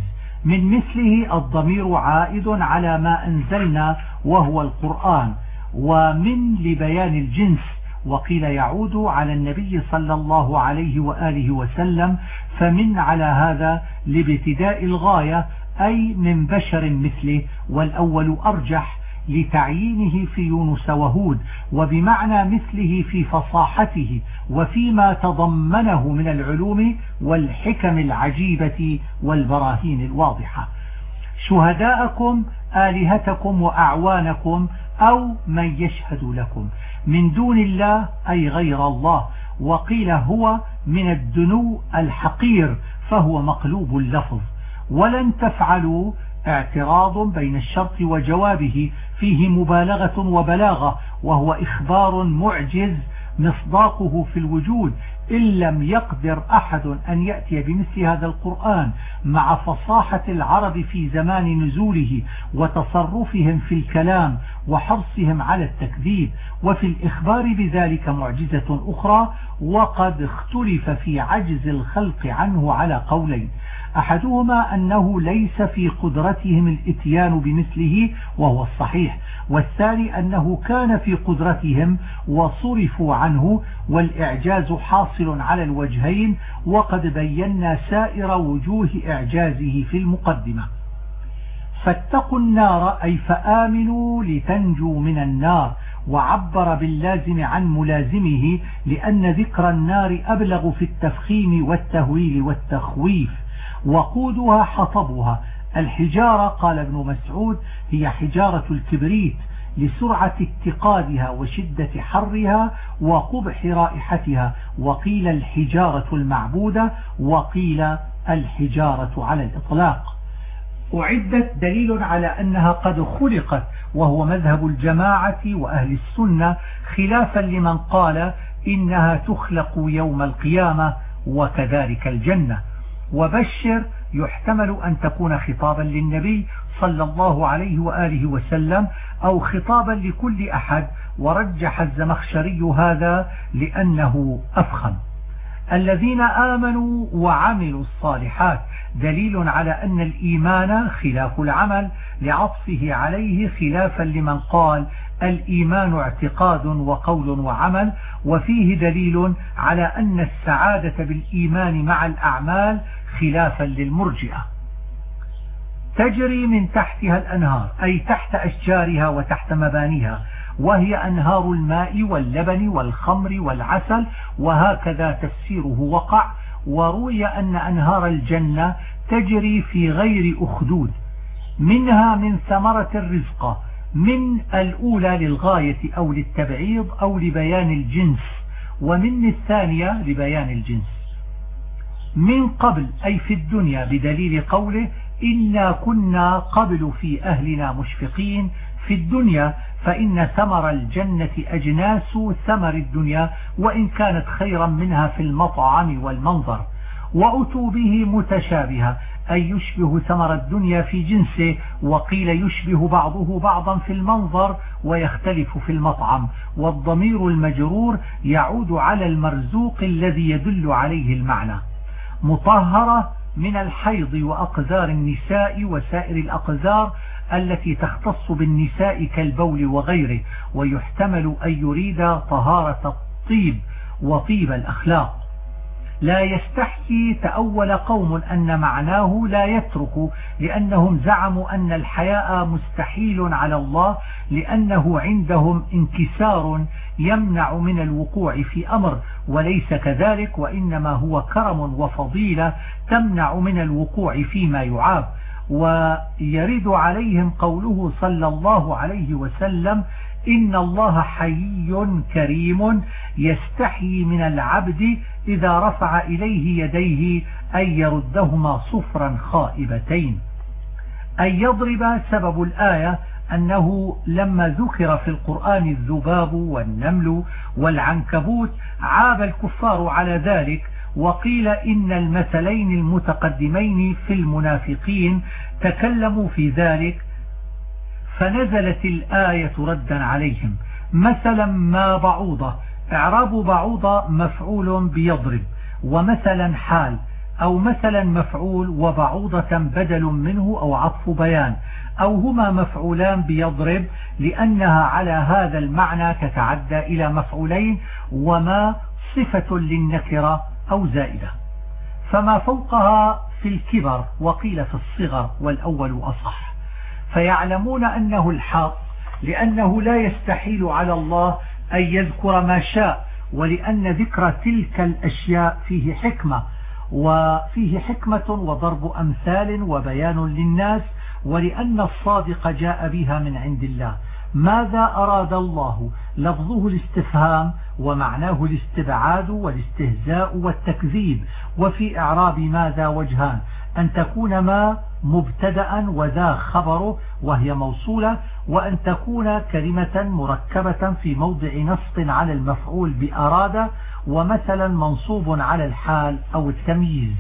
من مثله الضمير عائد على ما أنزلنا وهو القرآن ومن لبيان الجنس. وقيل يعود على النبي صلى الله عليه وآله وسلم فمن على هذا لابتداء الغاية أي من بشر مثله والأول أرجح لتعيينه في يونس وهود وبمعنى مثله في فصاحته وفيما تضمنه من العلوم والحكم العجيبة والبراهين الواضحة. شهداءكم آلهتكم وأعوانكم أو من يشهد لكم. من دون الله أي غير الله. وقيل هو من الدنو الحقير فهو مقلوب اللفظ. ولن تفعلوا اعتراض بين الشرط وجوابه فيه مبالغة وبلاغة وهو إخبار معجز مصداقه في الوجود إن لم يقدر أحد أن يأتي بمثل هذا القرآن مع فصاحة العرب في زمان نزوله وتصرفهم في الكلام وحرصهم على التكذيب وفي الإخبار بذلك معجزة أخرى وقد اختلف في عجز الخلق عنه على قولين. أحدهما أنه ليس في قدرتهم الإتيان بمثله وهو الصحيح والثاني أنه كان في قدرتهم وصرفوا عنه والإعجاز حاصل على الوجهين وقد بينا سائر وجوه إعجازه في المقدمة. فاتقوا النار أي فآمنوا لتنجوا من النار وعبر باللازم عن ملازمه لأن ذكر النار أبلغ في التفخيم والتهويل والتخويف. وقودها حطبها. الحجارة قال ابن مسعود هي حجارة الكبريت لسرعة اتقادها وشدة حرها وقبح رائحتها. وقيل الحجارة المعبودة وقيل الحجارة على الإطلاق. أعدت دليل على أنها قد خلقت وهو مذهب الجماعة وأهل السنة خلافا لمن قال إنها تخلق يوم القيامة وكذلك الجنة. وبشر يحتمل أن تكون خطابا للنبي صلى الله عليه وآله وسلم أو خطابا لكل أحد ورجح الزمخشري هذا لأنه أفخم. الذين آمنوا وعملوا الصالحات دليل على أن الإيمان خلاف العمل لعطفه عليه خلافا لمن قال الإيمان اعتقاد وقول وعمل وفيه دليل على أن السعادة بالإيمان مع الأعمال خلافا للمرجئة. تجري من تحتها الأنهار أي تحت أشجارها وتحت مبانيها وهي أنهار الماء واللبن والخمر والعسل وهكذا تفسيره وقع. وروي أن أنهار الجنة تجري في غير أخدود منها من ثمرة الرزق من الأولى للغاية أو للتبعيض أو لبيان الجنس ومن الثانية لبيان الجنس. من قبل أي في الدنيا بدليل قوله إنا كنا قبل في أهلنا مشفقين. في الدنيا فإن ثمر الجنة أجناس ثمر الدنيا وإن كانت خيرا منها في المطعم والمنظر. وأتوا به متشابها أي يشبه ثمر الدنيا في جنسه وقيل يشبه بعضه بعضا في المنظر ويختلف في المطعم. والضمير المجرور يعود على المرزوق الذي يدل عليه المعنى. مطهرة من الحيض وأقذار النساء وسائر الأقذار التي تختص بالنساء كالبول وغيره ويحتمل أن يريد طهارة الطيب وطيب الأخلاق. لا يستحكي تأول قوم أن معناه لا يترك لأنهم زعموا أن الحياء مستحيل على الله لأنه عندهم انكسار يمنع من الوقوع في أمر وليس كذلك وإنما هو كرم وفضيلة تمنع من الوقوع فيما يعاب. ويرد عليهم قوله صلى الله عليه وسلم إن الله حي كريم يستحي من العبد إذا رفع إليه يديه أن يردهما صفرا خائبتين. أن يضرب سبب الآية أنه لما ذكر في القرآن الذباب والنمل والعنكبوت عاب الكفار على ذلك وقيل إن المثلين المتقدمين في المنافقين تكلموا في ذلك فنزلت الآية ردا عليهم. مثلا ما بعوضة. إعراب بعوضة مفعول بيضرب. ومثلا حال. أو مثلا مفعول وبعوضة بدل منه أو عطف بيان. أو هما مفعولان بيضرب لأنها على هذا المعنى تتعدى إلى مفعولين وما صفة للنكرة أو زائدة. فما فوقها في الكبر وقيل في الصغر والأول أصح. فيعلمون أنه الحق لأنه لا يستحيل على الله أن يذكر ما شاء ولأن ذكر تلك الأشياء فيه حكمة وفيه حكمة وضرب أمثال وبيان للناس ولأن الصادق جاء بها من عند الله. ماذا أراد الله؟ لفظه الاستفهام ومعناه الاستبعاد والاستهزاء والتكذيب. وفي إعراب ماذا وجهان؟ أن تكون ما مبتدأ وذا خبره وهي موصولة وأن تكون كلمة مركبة في موضع نصب على المفعول بأراد ومثلا منصوب على الحال أو التمييز.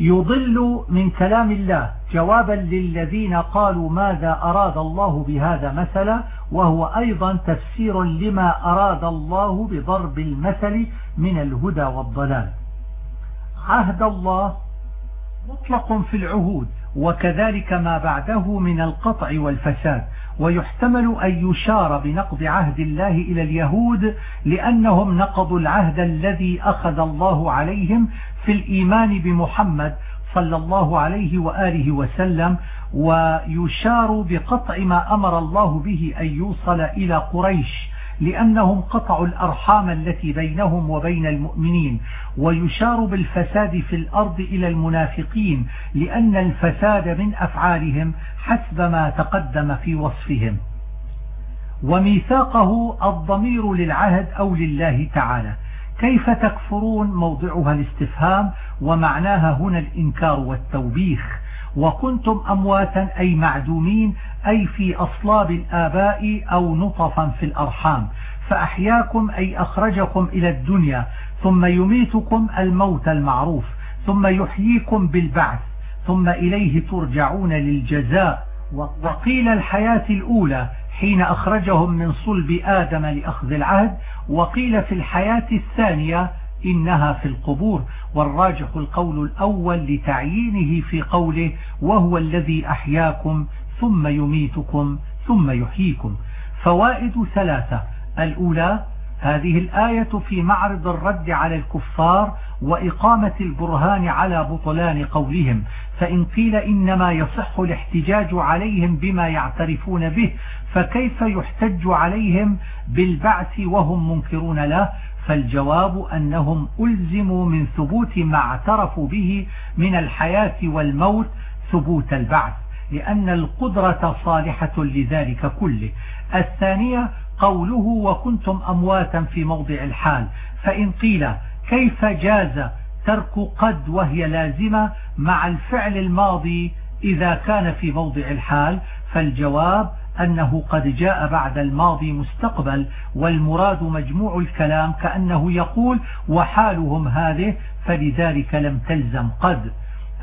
يضل من كلام الله جوابا للذين قالوا ماذا أراد الله بهذا مثلا وهو أيضا تفسير لما أراد الله بضرب المثل من الهدى والضلال. عهد الله مطلق في العهود وكذلك ما بعده من القطع والفساد. ويحتمل أن يشار بنقض عهد الله إلى اليهود لأنهم نقضوا العهد الذي أخذ الله عليهم في الإيمان بمحمد صلى الله عليه وآله وسلم ويشار بقطع ما أمر الله به أن يوصل إلى قريش. لأنهم قطعوا الأرحام التي بينهم وبين المؤمنين ويشار بالفساد في الأرض إلى المنافقين لأن الفساد من أفعالهم حسب ما تقدم في وصفهم. وميثاقه الضمير للعهد أو لله تعالى. كيف تكفرون؟ موضعها الاستفهام ومعناها هنا الإنكار والتوبيخ. وكنتم أمواتا أي معدومين أي في أصلاب الآباء أو نطفا في الأرحام. فأحياكم أي أخرجكم إلى الدنيا ثم يميتكم الموت المعروف ثم يحييكم بالبعث ثم إليه ترجعون للجزاء. وقيل الحياة الأولى حين أخرجهم من صلب آدم لأخذ العهد وقيل في الحياة الثانية إنها في القبور. والراجح القول الأول لتعيينه في قوله وهو الذي أحياكم ثم يميتكم ثم يحييكم. فوائد ثلاثة. الأولى هذه الآية في معرض الرد على الكفار وإقامة البرهان على بطلان قولهم. فإن قيل إنما يصح الاحتجاج عليهم بما يعترفون به فكيف يحتج عليهم بالبعث وهم منكرون له؟ فالجواب أنهم ألزموا من ثبوت ما اعترفوا به من الحياة والموت ثبوت البعث لأن القدرة صالحة لذلك كله. الثانية قوله وكنتم أمواتا في موضع الحال فإن قيل كيف جاز ترك قد وهي لازمة مع الفعل الماضي إذا كان في موضع الحال فالجواب أنه قد جاء بعد الماضي مستقبل والمراد مجموع الكلام كأنه يقول وحالهم هذه فلذلك لم تلزم قد.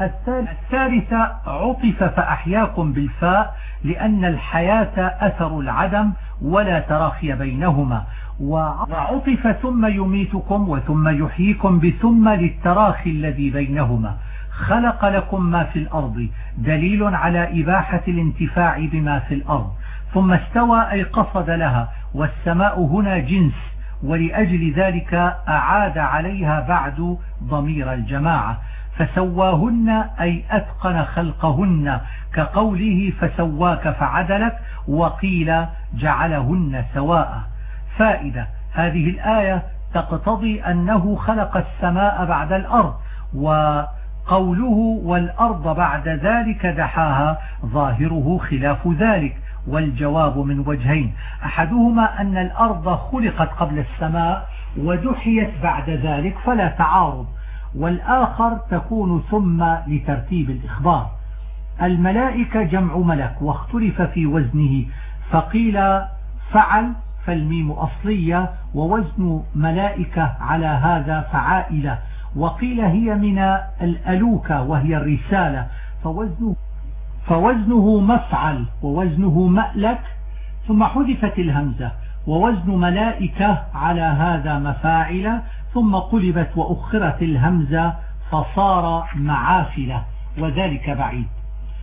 الثالثة عطف فأحياكم بالفاء لأن الحياة أثر العدم ولا تراخي بينهما. وعطف ثم يميتكم وثم يحييكم بثم للتراخي الذي بينهما. خلق لكم ما في الأرض دليل على إباحة الانتفاع بما في الأرض. ثم استوى أي قصد لها والسماء هنا جنس ولأجل ذلك أعاد عليها بعد ضمير الجماعة. فسواهن أي أتقن خلقهن كقوله فسواك فعدلك وقيل جعلهن سواء. فائدة هذه الآية تقتضي أنه خلق السماء بعد الأرض وقوله والأرض بعد ذلك دحاها ظاهره خلاف ذلك. والجواب من وجهين. أحدهما أن الأرض خلقت قبل السماء ودحيت بعد ذلك فلا تعارض والآخر تكون ثم لترتيب الإخبار. الملائكة جمع ملك واختلف في وزنه فقيل فعل فالميم أصلية ووزن ملائكة على هذا فعائلة. وقيل هي من الألوكة وهي الرسالة فوزنه, فوزنه مفعل ووزنه مألك ثم حذفت الهمزة ووزن ملائكة على هذا مفاعل ثم قلبت وأخرت الهمزة فصار معافلة وذلك بعيد.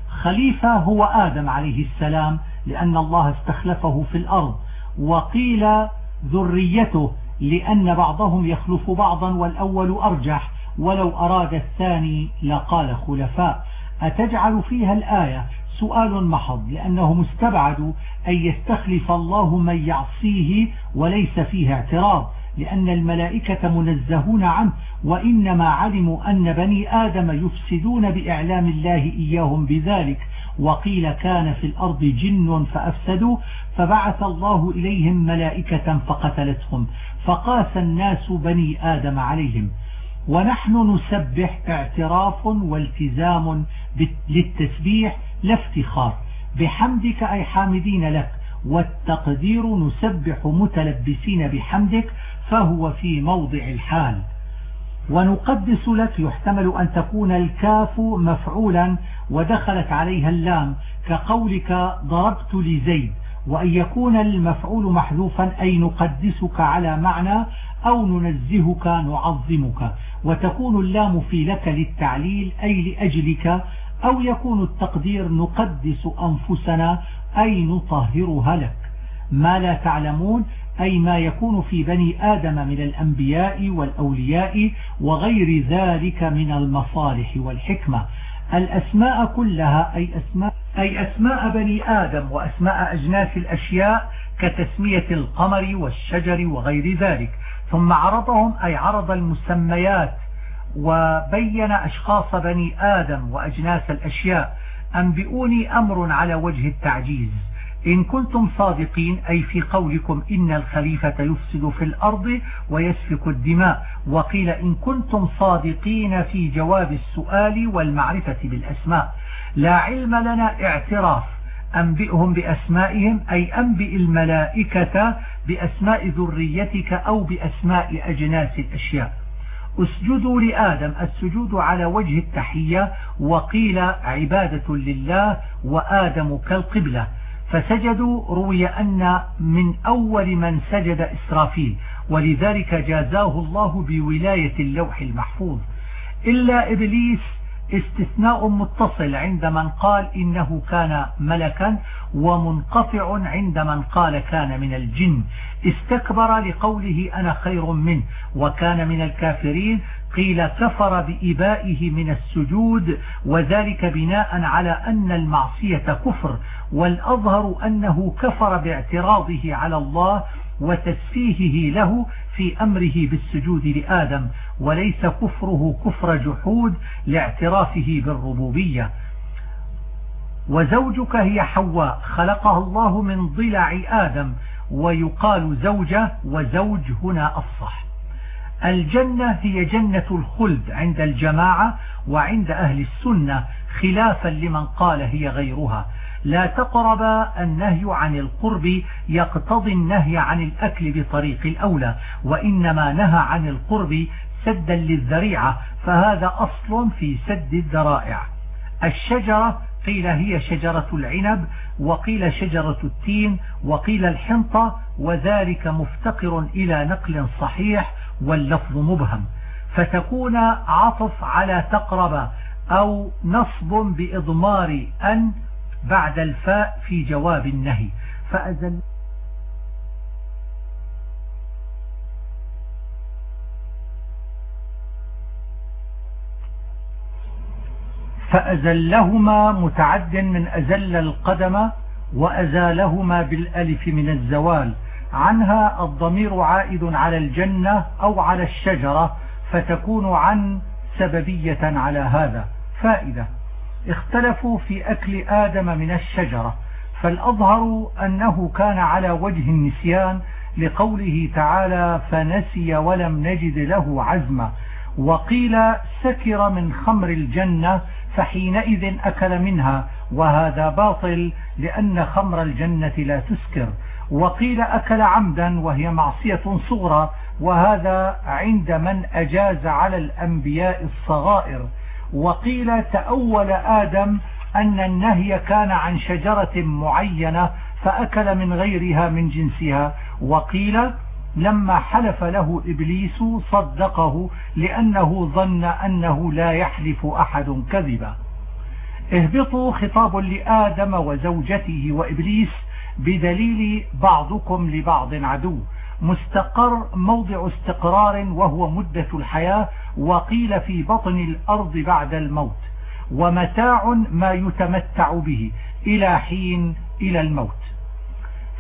خليفة هو آدم عليه السلام لأن الله استخلفه في الأرض وقيل ذريته لأن بعضهم يخلف بعضا والأول أرجح ولو أراد الثاني لقال خلفاء. أتجعل فيها الآية؟ سؤال محض لأنه مستبعد أن يستخلف الله من يعصيه وليس فيه اعتراض لأن الملائكة منزهون عنه وإنما علموا أن بني آدم يفسدون بإعلام الله إياهم بذلك وقيل كان في الأرض جن فأفسدوا فبعث الله إليهم ملائكة فقتلتهم فقاس الناس بني آدم عليهم. ونحن نسبح اعتراف والتزام للتسبيح لا افتخار. بحمدك أي حامدين لك والتقدير نسبح متلبسين بحمدك فهو في موضع الحال. ونقدس لك يحتمل أن تكون الكاف مفعولا ودخلت عليها اللام كقولك ضربت لزيد وأن يكون المفعول محذوفا أي نقدسك على معنى أو ننزهك نعظمك. وتكون اللام في لك للتعليل أي لأجلك أو يكون التقدير نقدس أنفسنا أي نطهرها لك. ما لا تعلمون أي ما يكون في بني آدم من الأنبياء والأولياء وغير ذلك من المصالح والحكمة. الأسماء كلها أي أسماء, أي أسماء بني آدم وأسماء أجناس الأشياء كتسمية القمر والشجر وغير ذلك. ثم عرضهم أي عرض المسميات وبين أشخاص بني آدم وأجناس الأشياء أنبئوني أمر على وجه التعجيز. إن كنتم صادقين أي في قولكم إن الخليفة يفسد في الأرض ويسفك الدماء. وقيل إن كنتم صادقين في جواب السؤال والمعرفة بالأسماء. لا علم لنا اعتراف. أنبئهم بأسمائهم أي أنبئ الملائكة بأسماء ذريتك أو بأسماء أجناس الأشياء. اسجدوا لآدم السجود على وجه التحية وقيل عبادة لله وآدم كالقبلة. فسجدوا روي أن من أول من سجد إسرافيل ولذلك جازاه الله بولاية اللوح المحفوظ. إلا إبليس استثناء متصل عند من قال إنه كان ملكا ومنقطع عند من قال كان من الجن. استكبر لقوله أنا خير منه وكان من الكافرين قيل كفر بإبائه من السجود وذلك بناء على أن المعصية كفر والأظهر أنه كفر باعتراضه على الله وتسفيهه له في أمره بالسجود لآدم. وليس كفره كفر جحود لاعترافه بالربوبية. وزوجك هي حواء خلقها الله من ضلع آدم ويقال زوجة وزوج هنا أفصح. الجنة هي جنة الخلد عند الجماعة وعند أهل السنة خلافا لمن قال هي غيرها. لا تقرب النهي عن القرب يقتضي النهي عن الأكل بطريق الأولى وإنما نهى عن القرب سدا للذريعة فهذا أصل في سد الذرائع. الشجرة قيل هي شجرة العنب وقيل شجرة التين وقيل الحنطة وذلك مفتقر إلى نقل صحيح واللفظ مبهم. فتكون عطف على تقرب أو نصب بإضمار أن بعد الفاء في جواب النهي. فأزل فأزلهما متعد من أزل القدم وأزالهما بالألف من الزوال. عنها الضمير عائد على الجنة أو على الشجرة فتكون عن سببية على هذا. فائدة اختلفوا في أكل آدم من الشجرة فالأظهر أنه كان على وجه النسيان لقوله تعالى فنسي ولم نجد له عزما وقيل سكر من خمر الجنة فحينئذ أكل منها وهذا باطل لأن خمر الجنة لا تسكر. وقيل أكل عمدا وهي معصية صغرى وهذا عند من أجاز على الأنبياء الصغائر. وقيل تأول آدم أن النهي كان عن شجرة معينة فأكل من غيرها من جنسها. وقيل لما حلف له إبليس صدقه لأنه ظن أنه لا يحلف أحد كذبا. اهبطوا خطاب لآدم وزوجته وإبليس بدليل بعضكم لبعض عدو. مستقر موضع استقرار وهو مدة الحياة وقيل في بطن الأرض بعد الموت. ومتاع ما يتمتع به إلى حين إلى الموت.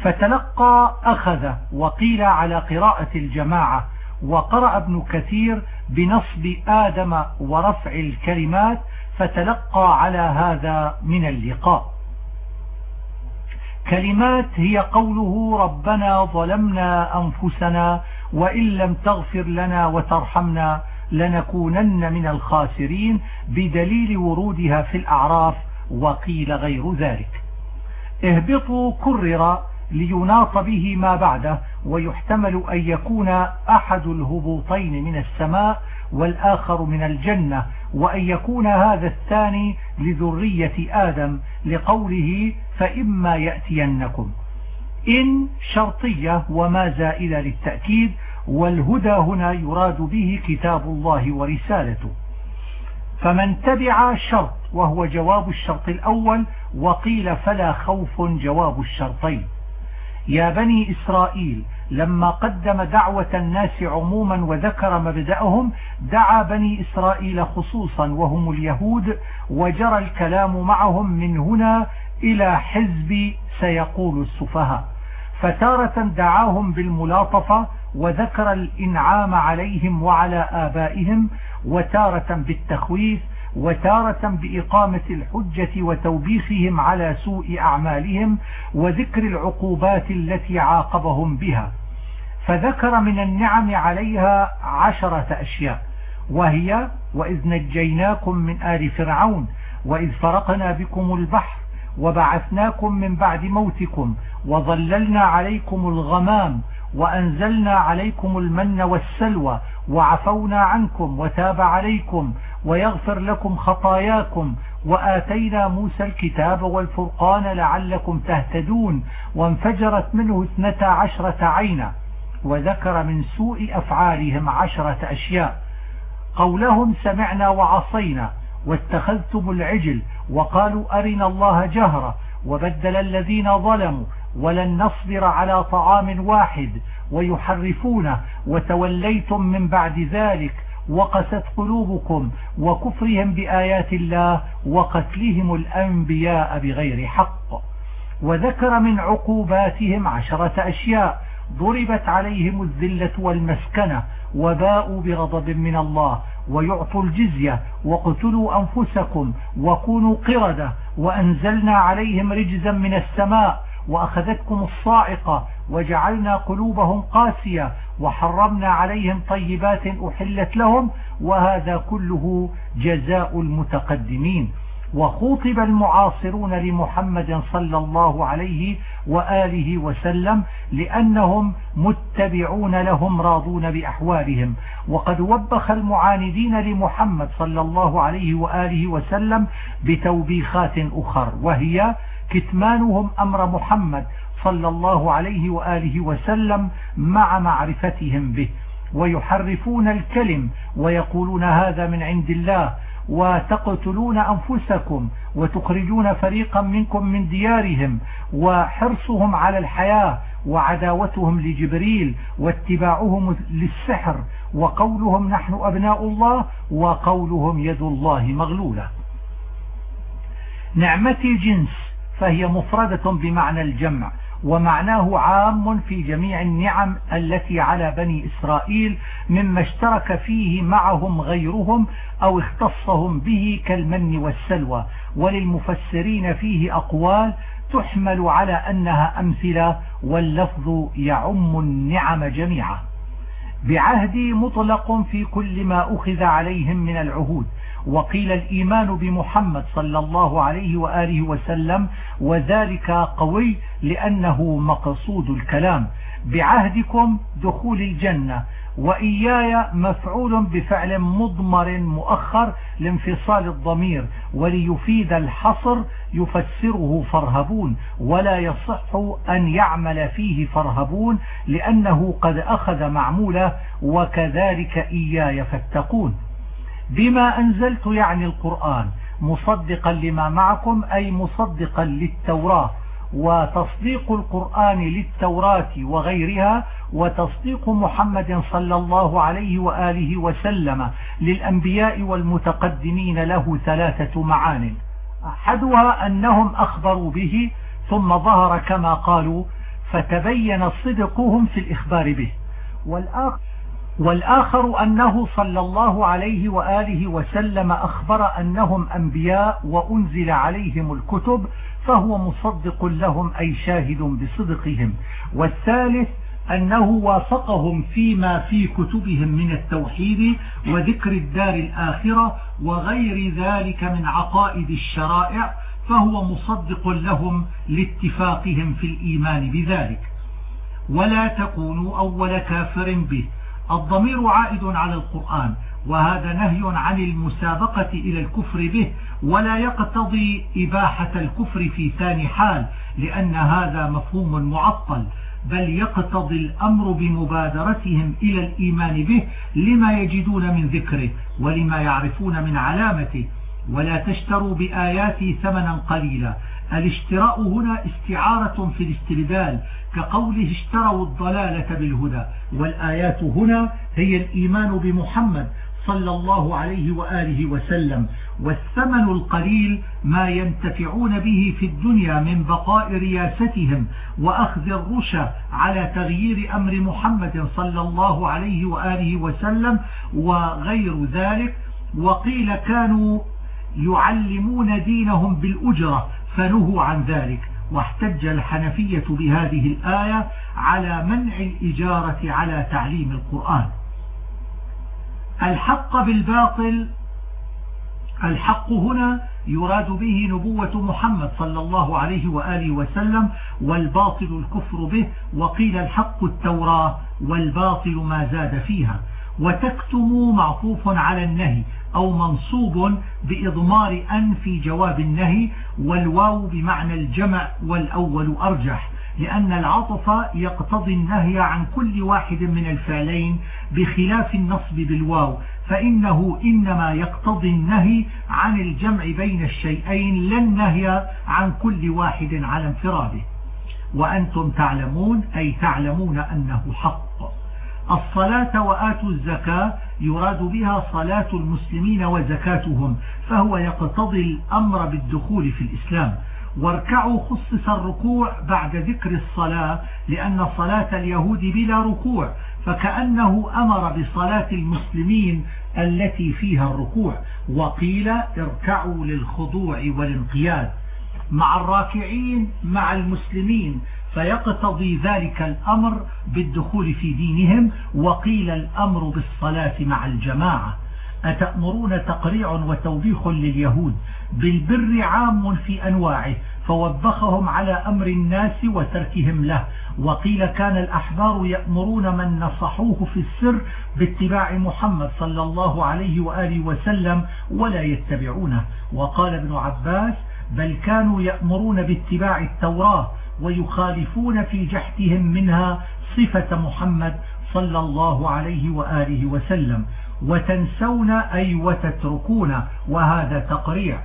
فتلقى أخذ وقيل على قراءة الجماعة وقرأ ابن كثير بنصب آدم ورفع الكلمات فتلقى على هذا من اللقاء. كلمات هي قوله ربنا ظلمنا أنفسنا وإن لم تغفر لنا وترحمنا لنكونن من الخاسرين بدليل ورودها في الأعراف وقيل غير ذلك. اهبطوا كرر ليناط به ما بعده ويحتمل أن يكون أحد الهبوطين من السماء والآخر من الجنة وأن يكون هذا الثاني لذرية آدم لقوله فإما يأتينكم. إن شرطية وما زائلة للتأكيد والهدى هنا يراد به كتاب الله ورسالته. فمن تبع شرط وهو جواب الشرط الأول وقيل فلا خوف جواب الشرطين. يا بني إسرائيل لما قدم دعوة الناس عموما وذكر مبدأهم دعا بني إسرائيل خصوصا وهم اليهود وجرى الكلام معهم من هنا إلى حزب سيقول السفهاء. فتارة دعاهم بالملاطفة وذكر الإنعام عليهم وعلى آبائهم وتارة بالتخويف وتارة بإقامة الحجة وتوبيخهم على سوء أعمالهم وذكر العقوبات التي عاقبهم بها. فذكر من النعم عليها عشرة أشياء. وهي وإذ نجيناكم من آل فرعون وإذ فرقنا بكم البحر وبعثناكم من بعد موتكم وظللنا عليكم الغمام وأنزلنا عليكم المن والسلوى وعفونا عنكم وتاب عليكم ويغفر لكم خطاياكم وآتينا موسى الكتاب والفرقان لعلكم تهتدون وانفجرت منه اثنتا عشرة عينا وذكر من سوء أفعالهم عشرة أشياء قولهم سمعنا وعصينا واتخذتم العجل وقالوا أرنا الله جهرة وبدل الذين ظلموا ولن نصبر على طعام واحد ويحرفونه وتوليتم من بعد ذلك وقست قلوبكم وكفرهم بآيات الله وقتلهم الأنبياء بغير حق. وذكر من عقوباتهم عشرة أشياء ضربت عليهم الذلة والمسكنة وباءوا بغضب من الله ويعطوا الجزية وقتلوا أنفسكم وكونوا قردة وأنزلنا عليهم رجزا من السماء وأخذتكم الصاعقة وجعلنا قلوبهم قاسية وحرمنا عليهم طيبات أحلت لهم وهذا كله جزاء المتقدمين. وخوطب المعاصرون لمحمد صلى الله عليه وآله وسلم لأنهم متبعون لهم راضون بأحوالهم. وقد وبخ المعاندين لمحمد صلى الله عليه وآله وسلم بتوبيخات أخر وهي كتمانهم أمر محمد صلى الله عليه وآله وسلم مع معرفتهم به ويحرفون الكلم ويقولون هذا من عند الله وتقتلون أنفسكم وتخرجون فريقا منكم من ديارهم وحرصهم على الحياة وعداوتهم لجبريل واتباعهم للسحر وقولهم نحن أبناء الله وقولهم يد الله مغلولة. نعمتي جنس فهي مفردة بمعنى الجمع. ومعناه عام في جميع النعم التي على بني إسرائيل مما اشترك فيه معهم غيرهم أو اختصهم به كالمن والسلوى. وللمفسرين فيه أقوال تحمل على أنها أمثلة واللفظ يعم النعم جميعا. بعهدي مطلق في كل ما أخذ عليهم من العهود. وقيل الإيمان بمحمد صلى الله عليه وآله وسلم وذلك قوي لأنه مقصود الكلام. بعهدكم دخول الجنة وإياي مفعول بفعل مضمر مؤخر لانفصال الضمير وليفيد الحصر يفسره فرهبون ولا يصح أن يعمل فيه فرهبون لأنه قد أخذ معموله وكذلك إياي فاتقون. بما أنزلت يعني القرآن مصدقا لما معكم أي مصدقا للتوراة وتصديق القرآن للتوراة وغيرها وتصديق محمد صلى الله عليه وآله وسلم للأنبياء والمتقدمين له ثلاثة معان أحدها أنهم أخبروا به ثم ظهر كما قالوا فتبين صدقهم في الإخبار به. والآخر والآخر أنه صلى الله عليه وآله وسلم أخبر أنهم أنبياء وأنزل عليهم الكتب فهو مصدق لهم أي شاهد بصدقهم. والثالث أنه وافقهم فيما في كتبهم من التوحيد وذكر الدار الآخرة وغير ذلك من عقائد الشرائع فهو مصدق لهم لاتفاقهم في الإيمان بذلك. ولا تكونوا أول كافر به. الضمير عائد على القرآن وهذا نهي عن المسابقة إلى الكفر به ولا يقتضي إباحة الكفر في ثاني حال لأن هذا مفهوم معطل بل يقتضي الأمر بمبادرتهم إلى الإيمان به لما يجدون من ذكره ولما يعرفون من علامته. ولا تشتروا بآياتي ثمنا قليلا. الاشتراء هنا استعارة في الاستبدال كقوله اشتروا الضلالة بالهدى والآيات هنا هي الإيمان بمحمد صلى الله عليه وآله وسلم والثمن القليل ما ينتفعون به في الدنيا من بقاء رياستهم وأخذ الرشا على تغيير أمر محمد صلى الله عليه وآله وسلم وغير ذلك وقيل كانوا يعلمون دينهم بالأجرة فنهوا عن ذلك واحتج الحنفية بهذه الآية على منع الإجارة على تعليم القرآن. الحق بالباطل الحق هنا يراد به نبوة محمد صلى الله عليه وآله وسلم والباطل الكفر به وقيل الحق التوراة والباطل ما زاد فيها. وتكتموا معطوف على النهي أو منصوب بإضمار أن في جواب النهي والواو بمعنى الجمع والأول أرجح لأن العطف يقتضي النهي عن كل واحد من الفعلين بخلاف النصب بالواو فإنه إنما يقتضي النهي عن الجمع بين الشيئين لا النهي عن كل واحد على انفراده. وأنتم تعلمون أي تعلمون أنه حق. الصلاة وآتوا الزكاة يراد بها صلاة المسلمين وزكاتهم فهو يقتضي الأمر بالدخول في الإسلام. واركعوا خصص الركوع بعد ذكر الصلاة لأن صلاة اليهود بلا ركوع فكأنه أمر بصلاة المسلمين التي فيها الركوع. وقيل اركعوا للخضوع والانقياد مع الراكعين مع المسلمين فيقتضي ذلك الأمر بالدخول في دينهم وقيل الأمر بالصلاة مع الجماعة. أتأمرون تقريع وتوبيخ لليهود؟ بالبر عام في أنواعه فوبخهم على أمر الناس وتركهم له. وقيل كان الأحبار يأمرون من نصحوه في السر باتباع محمد صلى الله عليه وآله وسلم ولا يتبعونه. وقال ابن عباس بل كانوا يأمرون باتباع التوراة ويخالفون في جحدهم منها صفة محمد صلى الله عليه وآله وسلم. وتنسون أي وتتركون وهذا تقريع.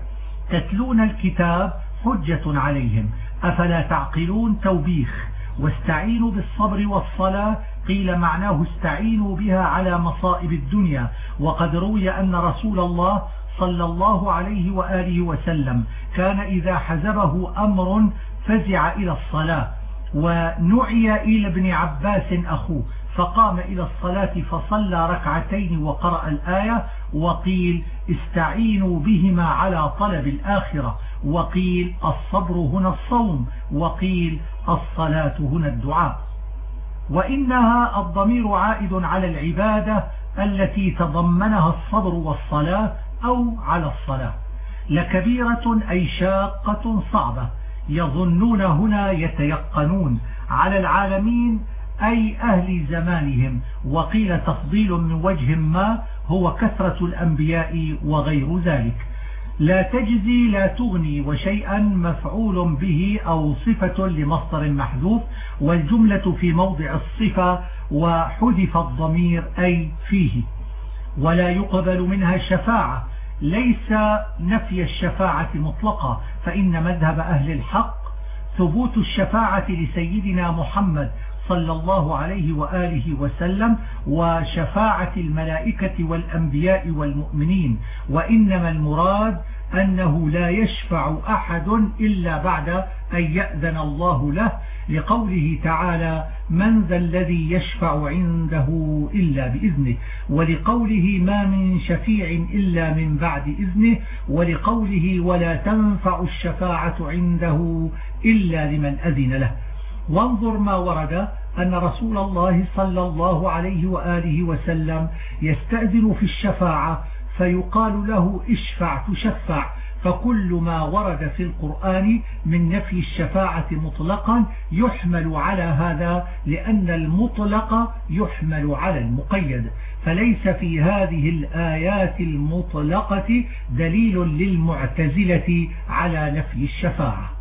تتلون الكتاب حجة عليهم. أفلا تعقلون توبيخ؟ واستعينوا بالصبر والصلاة. قيل معناه استعينوا بها على مصائب الدنيا. وقد روي أن رسول الله صلى الله عليه وآله وسلم كان إذا حزبه أمر فزع إلى الصلاة ونعي إلى ابن عباس أخوه فقام إلى الصلاة فصلى ركعتين وقرأ الآية وقيل استعينوا بهما على طلب الآخرة وقيل الصبر هنا الصوم وقيل الصلاة هنا الدعاء وإنها الضمير عائد على العبادة التي تضمنها الصبر والصلاة أو على الصلاة لكبيرة أي شاقة صعبة. يظنون هنا يتيقنون على العالمين أي أهل زمانهم. وقيل تفضيل من وجه ما هو كثرة الأنبياء وغير ذلك. لا تجزي لا تغني وشيئا مفعول به أو صفة لمصدر محذوف والجملة في موضع الصفة وحذف الضمير أي فيه. ولا يقبل منها شفاعة ليس نفي الشفاعة مطلقة فإن مذهب أهل الحق ثبوت الشفاعة لسيدنا محمد صلى الله عليه وآله وسلم وشفاعة الملائكة والأنبياء والمؤمنين وإنما المراد أنه لا يشفع أحد إلا بعد أن يأذن الله له لقوله تعالى من ذا الذي يشفع عنده إلا بإذنه ولقوله ما من شفيع إلا من بعد إذنه ولقوله ولا تنفع الشفاعة عنده إلا لمن أذن له وانظر ما ورد أن رسول الله صلى الله عليه وآله وسلم يستأذن في الشفاعة فيقال له اشفع تشفع فكل ما ورد في القرآن من نفي الشفاعة مطلقا يحمل على هذا لأن المطلق يحمل على المقيد. فليس في هذه الآيات المطلقة دليل للمعتزلة على نفي الشفاعة.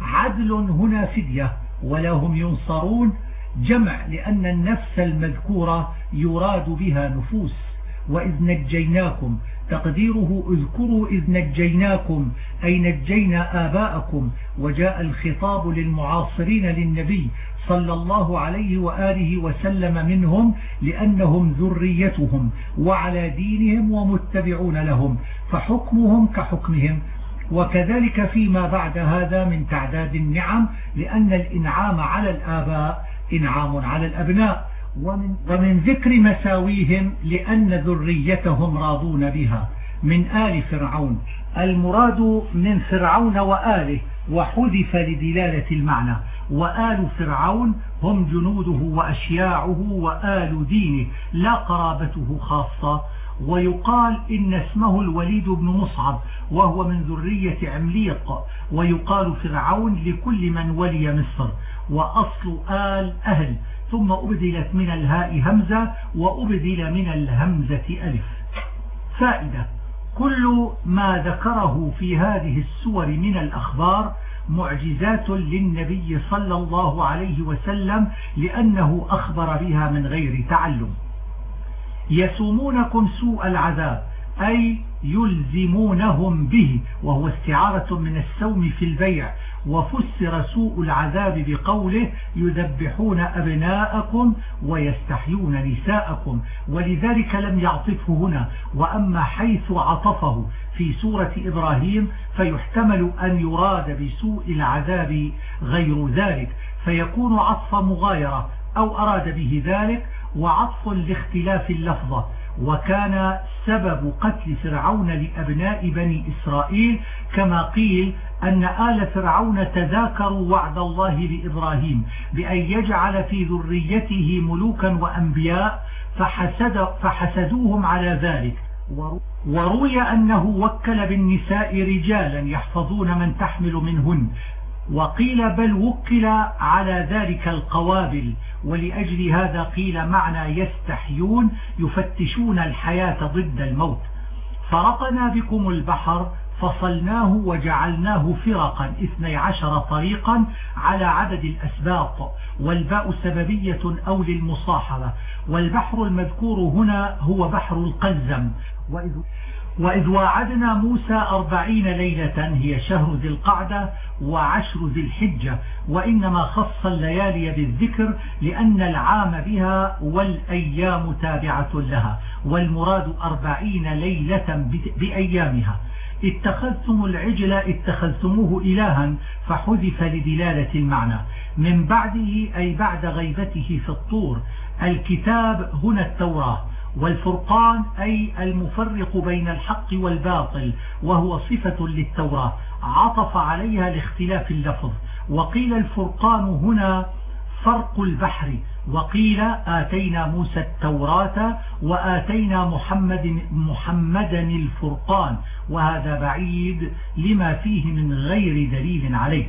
عدل هنا فدية ولهم ينصرون. جمع لأن النفس المذكورة يراد بها نفوس. وإذ نجيناكم تقديره اذكروا إذ نجيناكم أي نجينا آباءكم وجاء الخطاب للمعاصرين للنبي صلى الله عليه وآله وسلم منهم لأنهم ذريتهم وعلى دينهم ومتبعون لهم فحكمهم كحكمهم. وكذلك فيما بعد هذا من تعداد النعم لأن الإنعام على الآباء إنعام على الأبناء. ومن, ومن ذكر مساويهم لأن ذريتهم راضون بها. من آل فرعون. المراد من فرعون وآله وحذف لدلالة المعنى. وآل فرعون هم جنوده وأشياعه وآل دينه لا قرابته خاصة. ويقال إن اسمه الوليد بن مصعب وهو من ذرية عمليق. ويقال فرعون لكل من ولي مصر. وأصل آل أهل. ثم أبدلت من الهاء همزة وأبدل من الهمزة ألف. فائدة كل ما ذكره في هذه السور من الأخبار معجزات للنبي صلى الله عليه وسلم لأنه أخبر بها من غير تعلم. يسومونكم سوء العذاب أي يلزمونهم به وهو استعارة من السوم في البيع وفسر سوء العذاب بقوله يذبحون أبناءكم ويستحيون نساءكم ولذلك لم يعطفه هنا. وأما حيث عطفه في سورة إبراهيم فيحتمل أن يراد بسوء العذاب غير ذلك. فيكون عطف مغايرة أو أراد به ذلك وعطف لاختلاف اللفظة. وكان سبب قتل فرعون لأبناء بني إسرائيل كما قيل أن آل فرعون تذاكروا وعد الله لإبراهيم بأن يجعل في ذريته ملوكا وأنبياء فحسد فحسدوهم على ذلك. وروي أنه وكل بالنساء رجالا يحفظون من تحمل منهن. وقيل بل وكل على ذلك القوابل ولأجل هذا قيل معنى يستحيون يفتشون الحياة ضد الموت. فرقنا بكم البحر فصلناه وجعلناه فرقا اثني عشر طريقا على عدد الأسباط. والباء سببية أو للمصاحبة. والبحر المذكور هنا هو بحر القلزم. وإذ وإذ واعدنا موسى أربعين ليلة هي شهر ذي القعدة وعشر ذي الحجة وإنما خص الليالي بالذكر لأن العام بها والأيام تابعة لها والمراد أربعين ليلة بأيامها. اتخذتم العجل اتخذتموه إلها فحذف لدلالة المعنى. من بعده أي بعد غيبته في الطور الكتاب هنا التوراة. والفرقان أي المفرق بين الحق والباطل وهو صفة للتوراة. عطف عليها لاختلاف اللفظ. وقيل الفرقان هنا فرق البحر. وقيل آتينا موسى التوراة وآتينا محمد محمدا الفرقان. وهذا بعيد لما فيه من غير دليل عليه.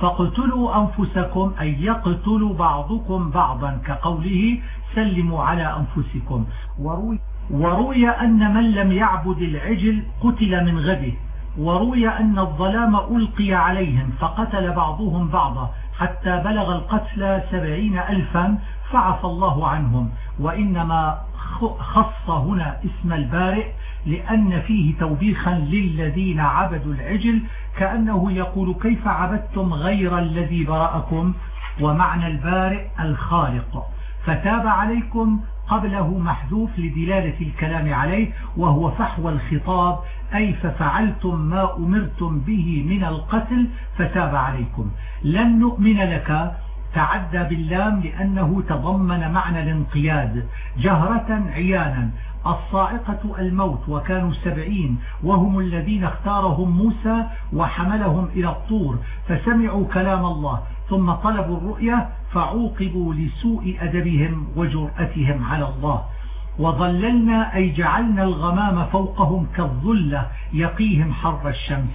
فاقتلوا أنفسكم أي يقتل بعضكم بعضا كقوله سلموا على أنفسكم. وروي, وروي أن من لم يعبد العجل قتل من غده. وروي أن الظلام ألقي عليهم فقتل بعضهم بعضا حتى بلغ القتل سبعين ألفا فعفى الله عنهم. وإنما خص هنا اسم البارئ لأن فيه توبيخا للذين عبدوا العجل كأنه يقول كيف عبدتم غير الذي برأكم ومعنى البارئ الخالق. فتاب عليكم قبله محذوف لدلالة الكلام عليه وهو فحوى الخطاب أي ففعلتم ما أمرتم به من القتل فتاب عليكم. لن نؤمن لك تعدى باللام لأنه تضمن معنى الانقياد. جهرة عيانا الصاعقة الموت وكانوا سبعين وهم الذين اختارهم موسى وحملهم إلى الطور فسمعوا كلام الله ثم طلبوا الرؤية فعوقبوا لسوء أدبهم وجرأتهم على الله. وظللنا أي جعلنا الغمام فوقهم كالظلة يقيهم حر الشمس.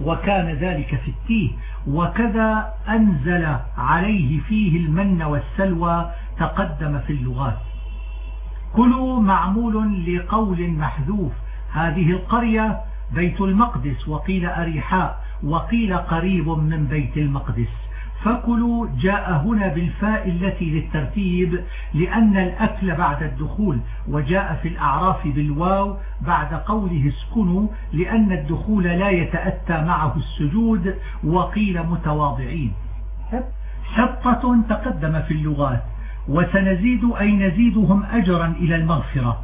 وكان ذلك في التيه. وكذا أنزل عليه فيه المن والسلوى تقدم في اللغات. كلوا معمول لقول محذوف. هذه القرية بيت المقدس. وقيل أريحاء. وقيل قريب من بيت المقدس. فكلوا جاء هنا بالفاء التي للترتيب لأن الأكل بعد الدخول وجاء في الأعراف بالواو بعد قوله اسكنوا لأن الدخول لا يتأتى معه السجود وقيل متواضعين. حطة تقدم في اللغات وسنزيد أي نزيدهم أجرا إلى المغفرة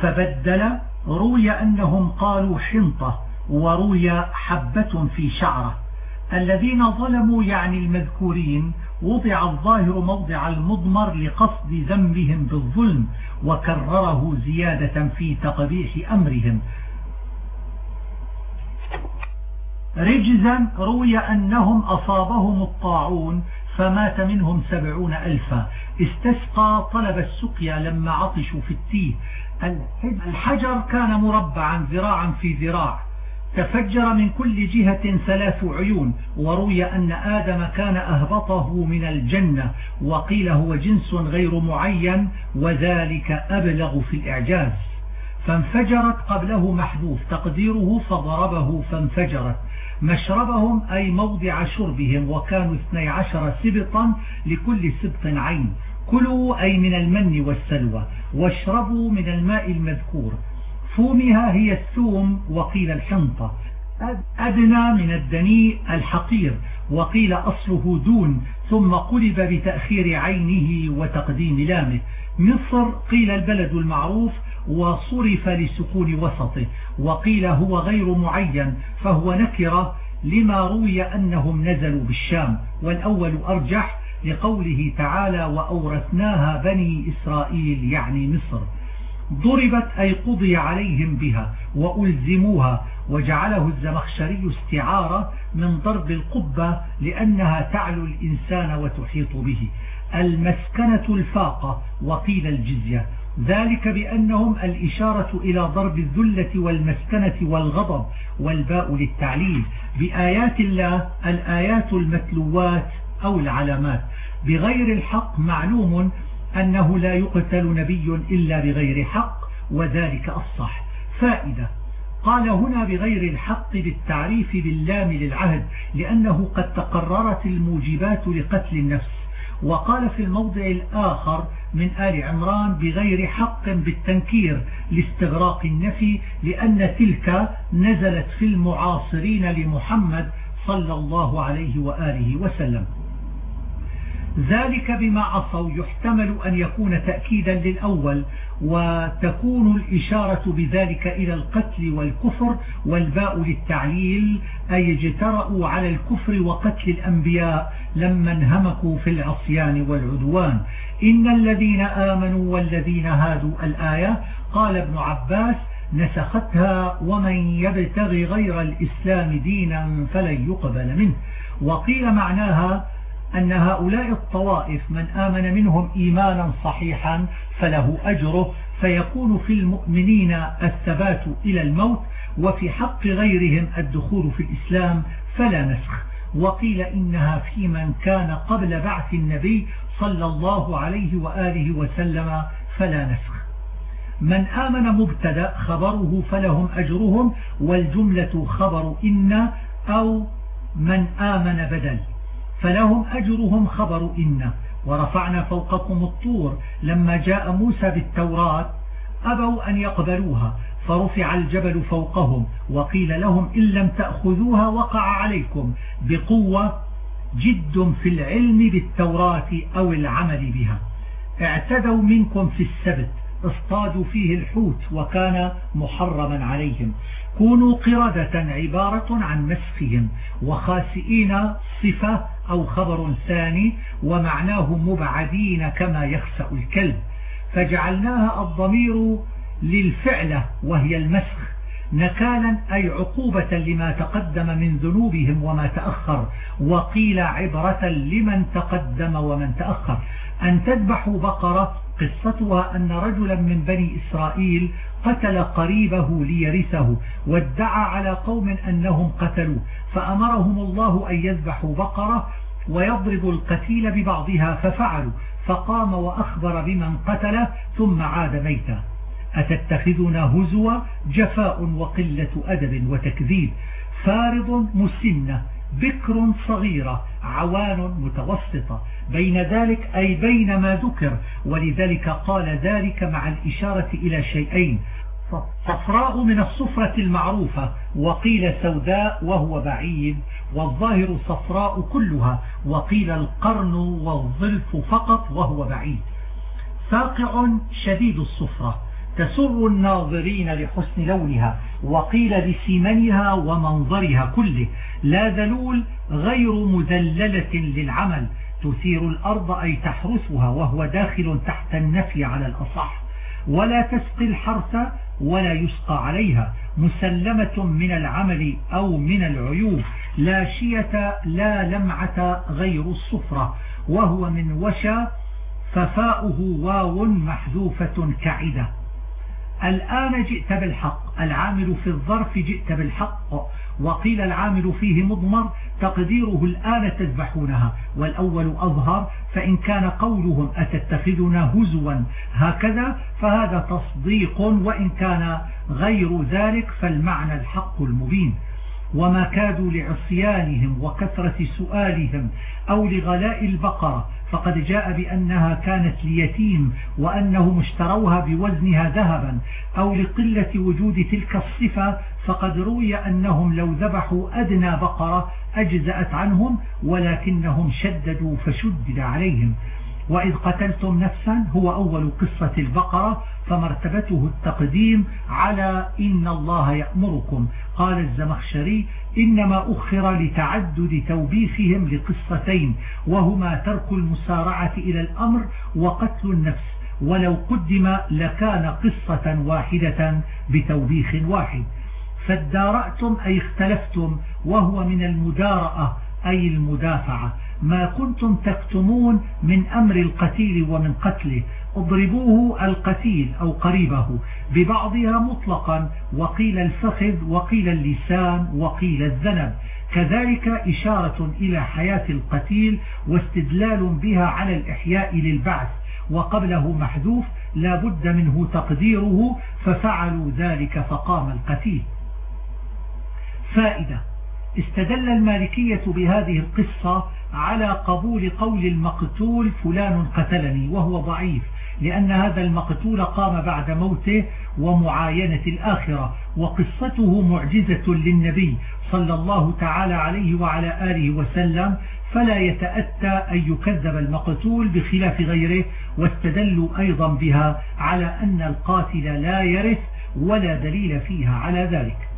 فبدل روي أنهم قالوا حنطة وروي حبة في شعرة. الذين ظلموا يعني المذكورين وضع الظاهر موضع المضمر لقصد ذنبهم بالظلم وكرره زيادة في تقبيح أمرهم. رجزا روي أنهم أصابهم الطاعون فمات منهم سبعون ألفا. استسقى طلب السقيا لما عطشوا في التيه. الحجر كان مربعا ذراعا في ذراع. تفجر من كل جهة ثلاث عيون وروي أن آدم كان أهبطه من الجنة وقيل هو جنس غير معين وذلك أبلغ في الإعجاز. فانفجرت قبله محذوف تقديره فضربه فانفجرت. مشربهم أي موضع شربهم وكانوا اثني عشر سبطا لكل سبط عين. كلوا أي من المن والسلوى واشربوا من الماء المذكور. فومها هي الثوم وقيل الحنطة. أدنى من الدنيء الحقير وقيل أصله دون ثم قلب بتأخير عينه وتقديم لامه. مصر قيل البلد المعروف وصرف لسكون وسطه وقيل هو غير معين فهو نكرة لما روي أنهم نزلوا بالشام. والأول أرجح لقوله تعالى وأورثناها بني إسرائيل يعني مصر. ضربت أي قضي عليهم بها وألزموها وجعله الزمخشري استعارة من ضرب القبة لأنها تعلو الإنسان وتحيط به. المسكنة الفاقة وقيل الجزية. ذلك بأنهم الإشارة إلى ضرب الذلة والمسكنة والغضب والباء للتعليل. بآيات الله الآيات المتلوات أو العلامات. بغير الحق معلوم أنه لا يقتل نبي إلا بغير حق وذلك الصح فائدة قال هنا بغير الحق بالتعريف باللام للعهد لأنه قد تقررت الموجبات لقتل النفس. وقال في الموضع الآخر من آل عمران بغير حق بالتنكير لاستغراق النفي لأن تلك نزلت في المعاصرين لمحمد صلى الله عليه وآله وسلم. ذلك بما عصوا يحتمل أن يكون تأكيدا للأول وتكون الإشارة بذلك إلى القتل والكفر والباء للتعليل أي اجترأوا على الكفر وقتل الأنبياء لما انهمكوا في العصيان والعدوان. إن الذين آمنوا والذين هادوا الآية قال ابن عباس نسختها ومن يبتغي غير الإسلام دينا فلن يقبل منه. وقيل معناها أن هؤلاء الطوائف من آمن منهم إيمانا صحيحا فله أجره فيكون في المؤمنين الثبات إلى الموت وفي حق غيرهم الدخول في الإسلام فلا نسخ. وقيل إنها في من كان قبل بعث النبي صلى الله عليه وآله وسلم فلا نسخ. من آمن مبتدأ خبره فلهم أجرهم والجملة خبر إن أو من آمن بدل. فلهم أجرهم خبر إن ورفعنا فوقكم الطور. لما جاء موسى بالتوراة أبوا أن يقبلوها فرفع الجبل فوقهم وقيل لهم إن لم تأخذوها وقع عليكم. بقوة جد في العلم بالتوراة أو العمل بها. اعتدوا منكم في السبت اصطادوا فيه الحوت وكان محرما عليهم. كونوا قردة عبارة عن مسخهم وخاسئين صفة أو خبر ثاني ومعناه مبعدين كما يخسأ الكلب. فجعلناها الضمير للفعلة وهي المسخ. نكالا أي عقوبة لما تقدم من ذنوبهم وما تأخر. وقيل عبرة لمن تقدم ومن تأخر. أن تذبحوا بقرة قصتها أن رجلا من بني إسرائيل قتل قريبه ليرثه وادعى على قوم أنهم قتلوه فأمرهم الله أن يذبحوا بقرة ويضرب القتيل ببعضها ففعلوا فقام وأخبر بمن قتله ثم عاد ميتا. أتتخذنا هزوا جفاء وقلة أدب وتكذيب فارض مسنة بكر صغيرة عوان متوسطة بين ذلك أي بين ما ذكر. ولذلك قال ذلك مع الإشارة إلى شيئين. صفراء من الصفرة المعروفة وقيل سوداء وهو بعيد والظاهر صفراء كلها وقيل القرن والظلف فقط وهو بعيد. ساقع شديد الصفرة تسر الناظرين لحسن لونها وقيل لسمنها ومنظرها كله. لا ذلول غير مذللة للعمل. تثير الأرض أي تحرسها وهو داخل تحت النفي على الأصح. ولا تسقي الحرث ولا يسقى عليها. مسلمة من العمل أو من العيوب. لا شية لا لمعة غير الصفرة. وهو من وشى ففاؤه واو محذوفة كعدة. الآن جئت بالحق. العامل في الظرف جئت بالحق. وقيل العامل فيه مضمر تقديره الآن تذبحونها والأول أظهر فإن كان قولهم أتتخذنا هزوا هكذا فهذا تصديق وإن كان غير ذلك فالمعنى الحق المبين. وما كادوا لعصيانهم وكثرة سؤالهم أو لغلاء البقرة فقد جاء بأنها كانت ليتيم وأنهم اشتروها بوزنها ذهبا أو لقلة وجود تلك الصفة فقد روي أنهم لو ذبحوا أدنى بقرة أجزأت عنهم ولكنهم شددوا فشدد عليهم. وإذ قتلتم نفسا هو أول قصة البقرة فمرتبته التقديم على إن الله يأمركم. قال الزمخشري إنما أخر لتعدد توبيخهم لقصتين وهما ترك المسارعة إلى الأمر وقتل النفس ولو قدم لكان قصة واحدة بتوبيخ واحد. فادارأتم أي اختلفتم وهو من المدارأة أي المدافعة. ما كنتم تكتمون من أمر القتيل ومن قتله. اضربوه القتيل أو قريبه ببعضها مطلقا وقيل الفخذ وقيل اللسان وقيل الذنب. كذلك إشارة إلى حياة القتيل واستدلال بها على الإحياء للبعث. وقبله محذوف لا بد منه تقديره ففعلوا ذلك فقام القتيل. فائدة. استدل المالكية بهذه القصة على قبول قول المقتول فلان قتلني وهو ضعيف لأن هذا المقتول قام بعد موته ومعاينة الآخرة وقصته معجزة للنبي صلى الله تعالى عليه وعلى آله وسلم فلا يتأتى أن يكذب المقتول بخلاف غيره واستدلوا أيضا بها على أن القاتل لا يرث ولا دليل فيها على ذلك.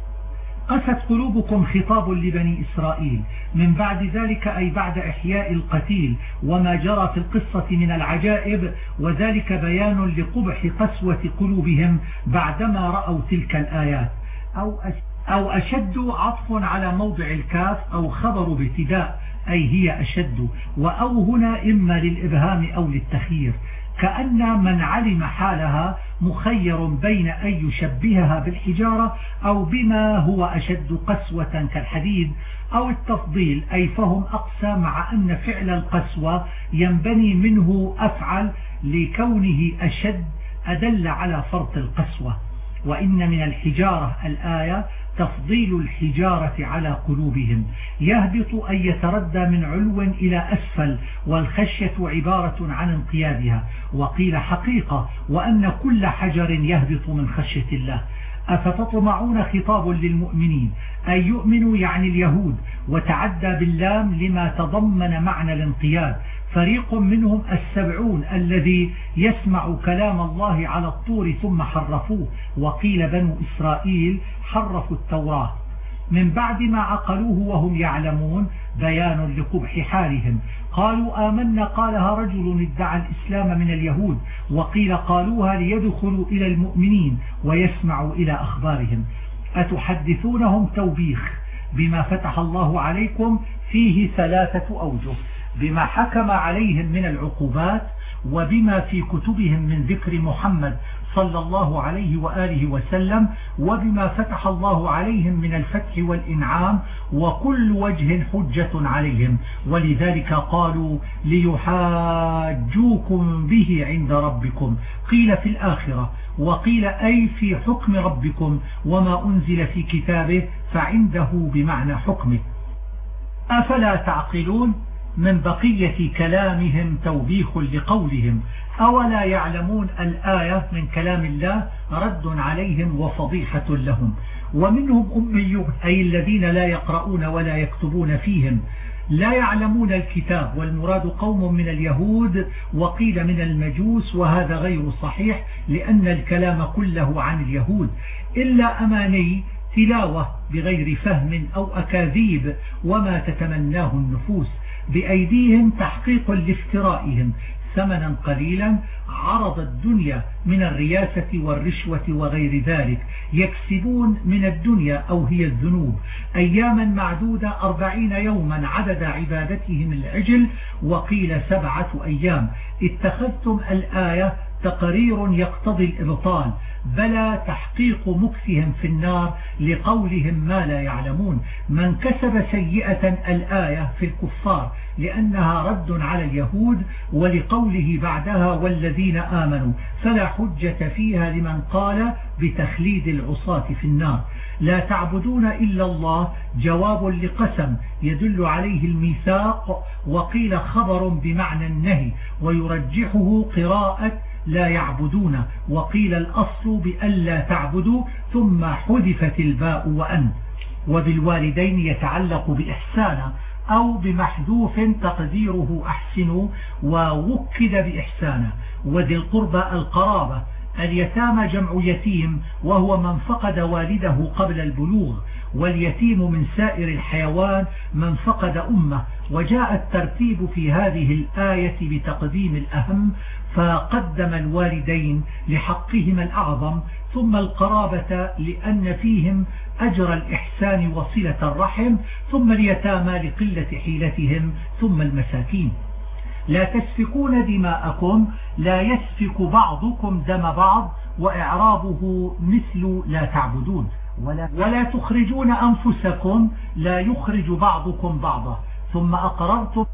قست قلوبكم خطاب لبني إسرائيل. من بعد ذلك أي بعد إحياء القتيل وما جرى في القصة من العجائب وذلك بيان لقبح قسوة قلوبهم بعدما رأوا تلك الآيات. أو أو أشد عطف على موضع الكاف أو خبر بابتداء أي هي أشد. وأو هنا إما للإبهام أو للتخيير. كأن من علم حالها مخير بين أن يشبهها بالحجارة أو بما هو أشد قسوة كالحديد أو التفضيل أي فهم أقسى مع أن فعل القسوة ينبني منه أفعل لكونه أشد أدل على فرط القسوة. وإن من الحجارة الآية تفضيل الحجارة على قلوبهم. يهبط أن يتردى من علو إلى أسفل والخشية عبارة عن انقيادها. وقيل حقيقة وأن كل حجر يهبط من خشية الله. أفتطمعون خطاب للمؤمنين؟ أن يؤمنوا يعني اليهود؟ وتعدى باللام لما تضمن معنى الانقياد. فريق منهم السبعون الذي يسمع كلام الله على الطور ثم حرفوه. وقيل بنو إسرائيل حرفوا التوراة. من بعد ما عقلوه وهم يعلمون بيان لقبح حالهم. قالوا آمنا قالها رجل ادعى الإسلام من اليهود وقيل قالوها ليدخلوا إلى المؤمنين ويسمعوا إلى أخبارهم. أتحدثونهم توبيخ بما فتح الله عليكم؟ فيه ثلاثة أوجه. بما حكم عليهم من العقوبات وبما في كتبهم من ذكر محمد صلى الله عليه وآله وسلم وبما فتح الله عليهم من الفتح والإنعام وكل وجه حجة عليهم. ولذلك قالوا ليحاجوكم به عند ربكم. قيل في الآخرة وقيل أي في حكم ربكم وما أنزل في كتابه فعنده بمعنى حكمه. أفلا تعقلون؟ من بقية كلامهم توبيخ لقولهم. أولا يعلمون الآية من كلام الله رد عليهم وفضيحة لهم. ومنهم أميون أي الذين لا يقرؤون ولا يكتبون فيهم. لا يعلمون الكتاب والمراد قوم من اليهود وقيل من المجوس وهذا غير صحيح لأن الكلام كله عن اليهود. إلا أماني تلاوة بغير فهم أو أكاذيب وما تتمناه النفوس. بأيديهم تحقيق لافترائهم. ثمنا قليلا عرض الدنيا من الرياسة والرشوة وغير ذلك. يكسبون من الدنيا أو هي الذنوب. أياما معدودة أربعين يوما عدد عبادتهم العجل وقيل سبعة أيام. اتخذتم الآية تقرير يقتضي الإبطال. بلى تحقيق مكسهم في النار لقولهم ما لا يعلمون. من كسب سيئة الآية في الكفار لأنها رد على اليهود ولقوله بعدها والذين آمنوا فلا حجة فيها لمن قال بتخليد العصاة في النار. لا تعبدون إلا الله جواب لقسم يدل عليه الميثاق وقيل خبر بمعنى النهي ويرجحه قراءة لا يعبدون وقيل الأصل بألا تعبدوا ثم حذفت الباء وأن. وبالوالدين يتعلق بإحسانا أو بمحذوف تقديره أحسن ووكد بإحسانا وذي القربى القرابة اليتامى جمع يتيم وهو من فقد والده قبل البلوغ. واليتيم من سائر الحيوان من فقد أمه. وجاء الترتيب في هذه الآية بتقديم الأهم فقدم الوالدين لحقهما الأعظم ثم القرابة لأن فيهم أجر الإحسان وصلة الرحم ثم اليتامى لقلة حيلتهم ثم المساكين. لا تسفكون دماءكم لا يسفك بعضكم دم بعض وإعرابه مثل لا تعبدون. ولا, ولا تخرجون أنفسكم لا يخرج بعضكم بعضا. ثم أقررتم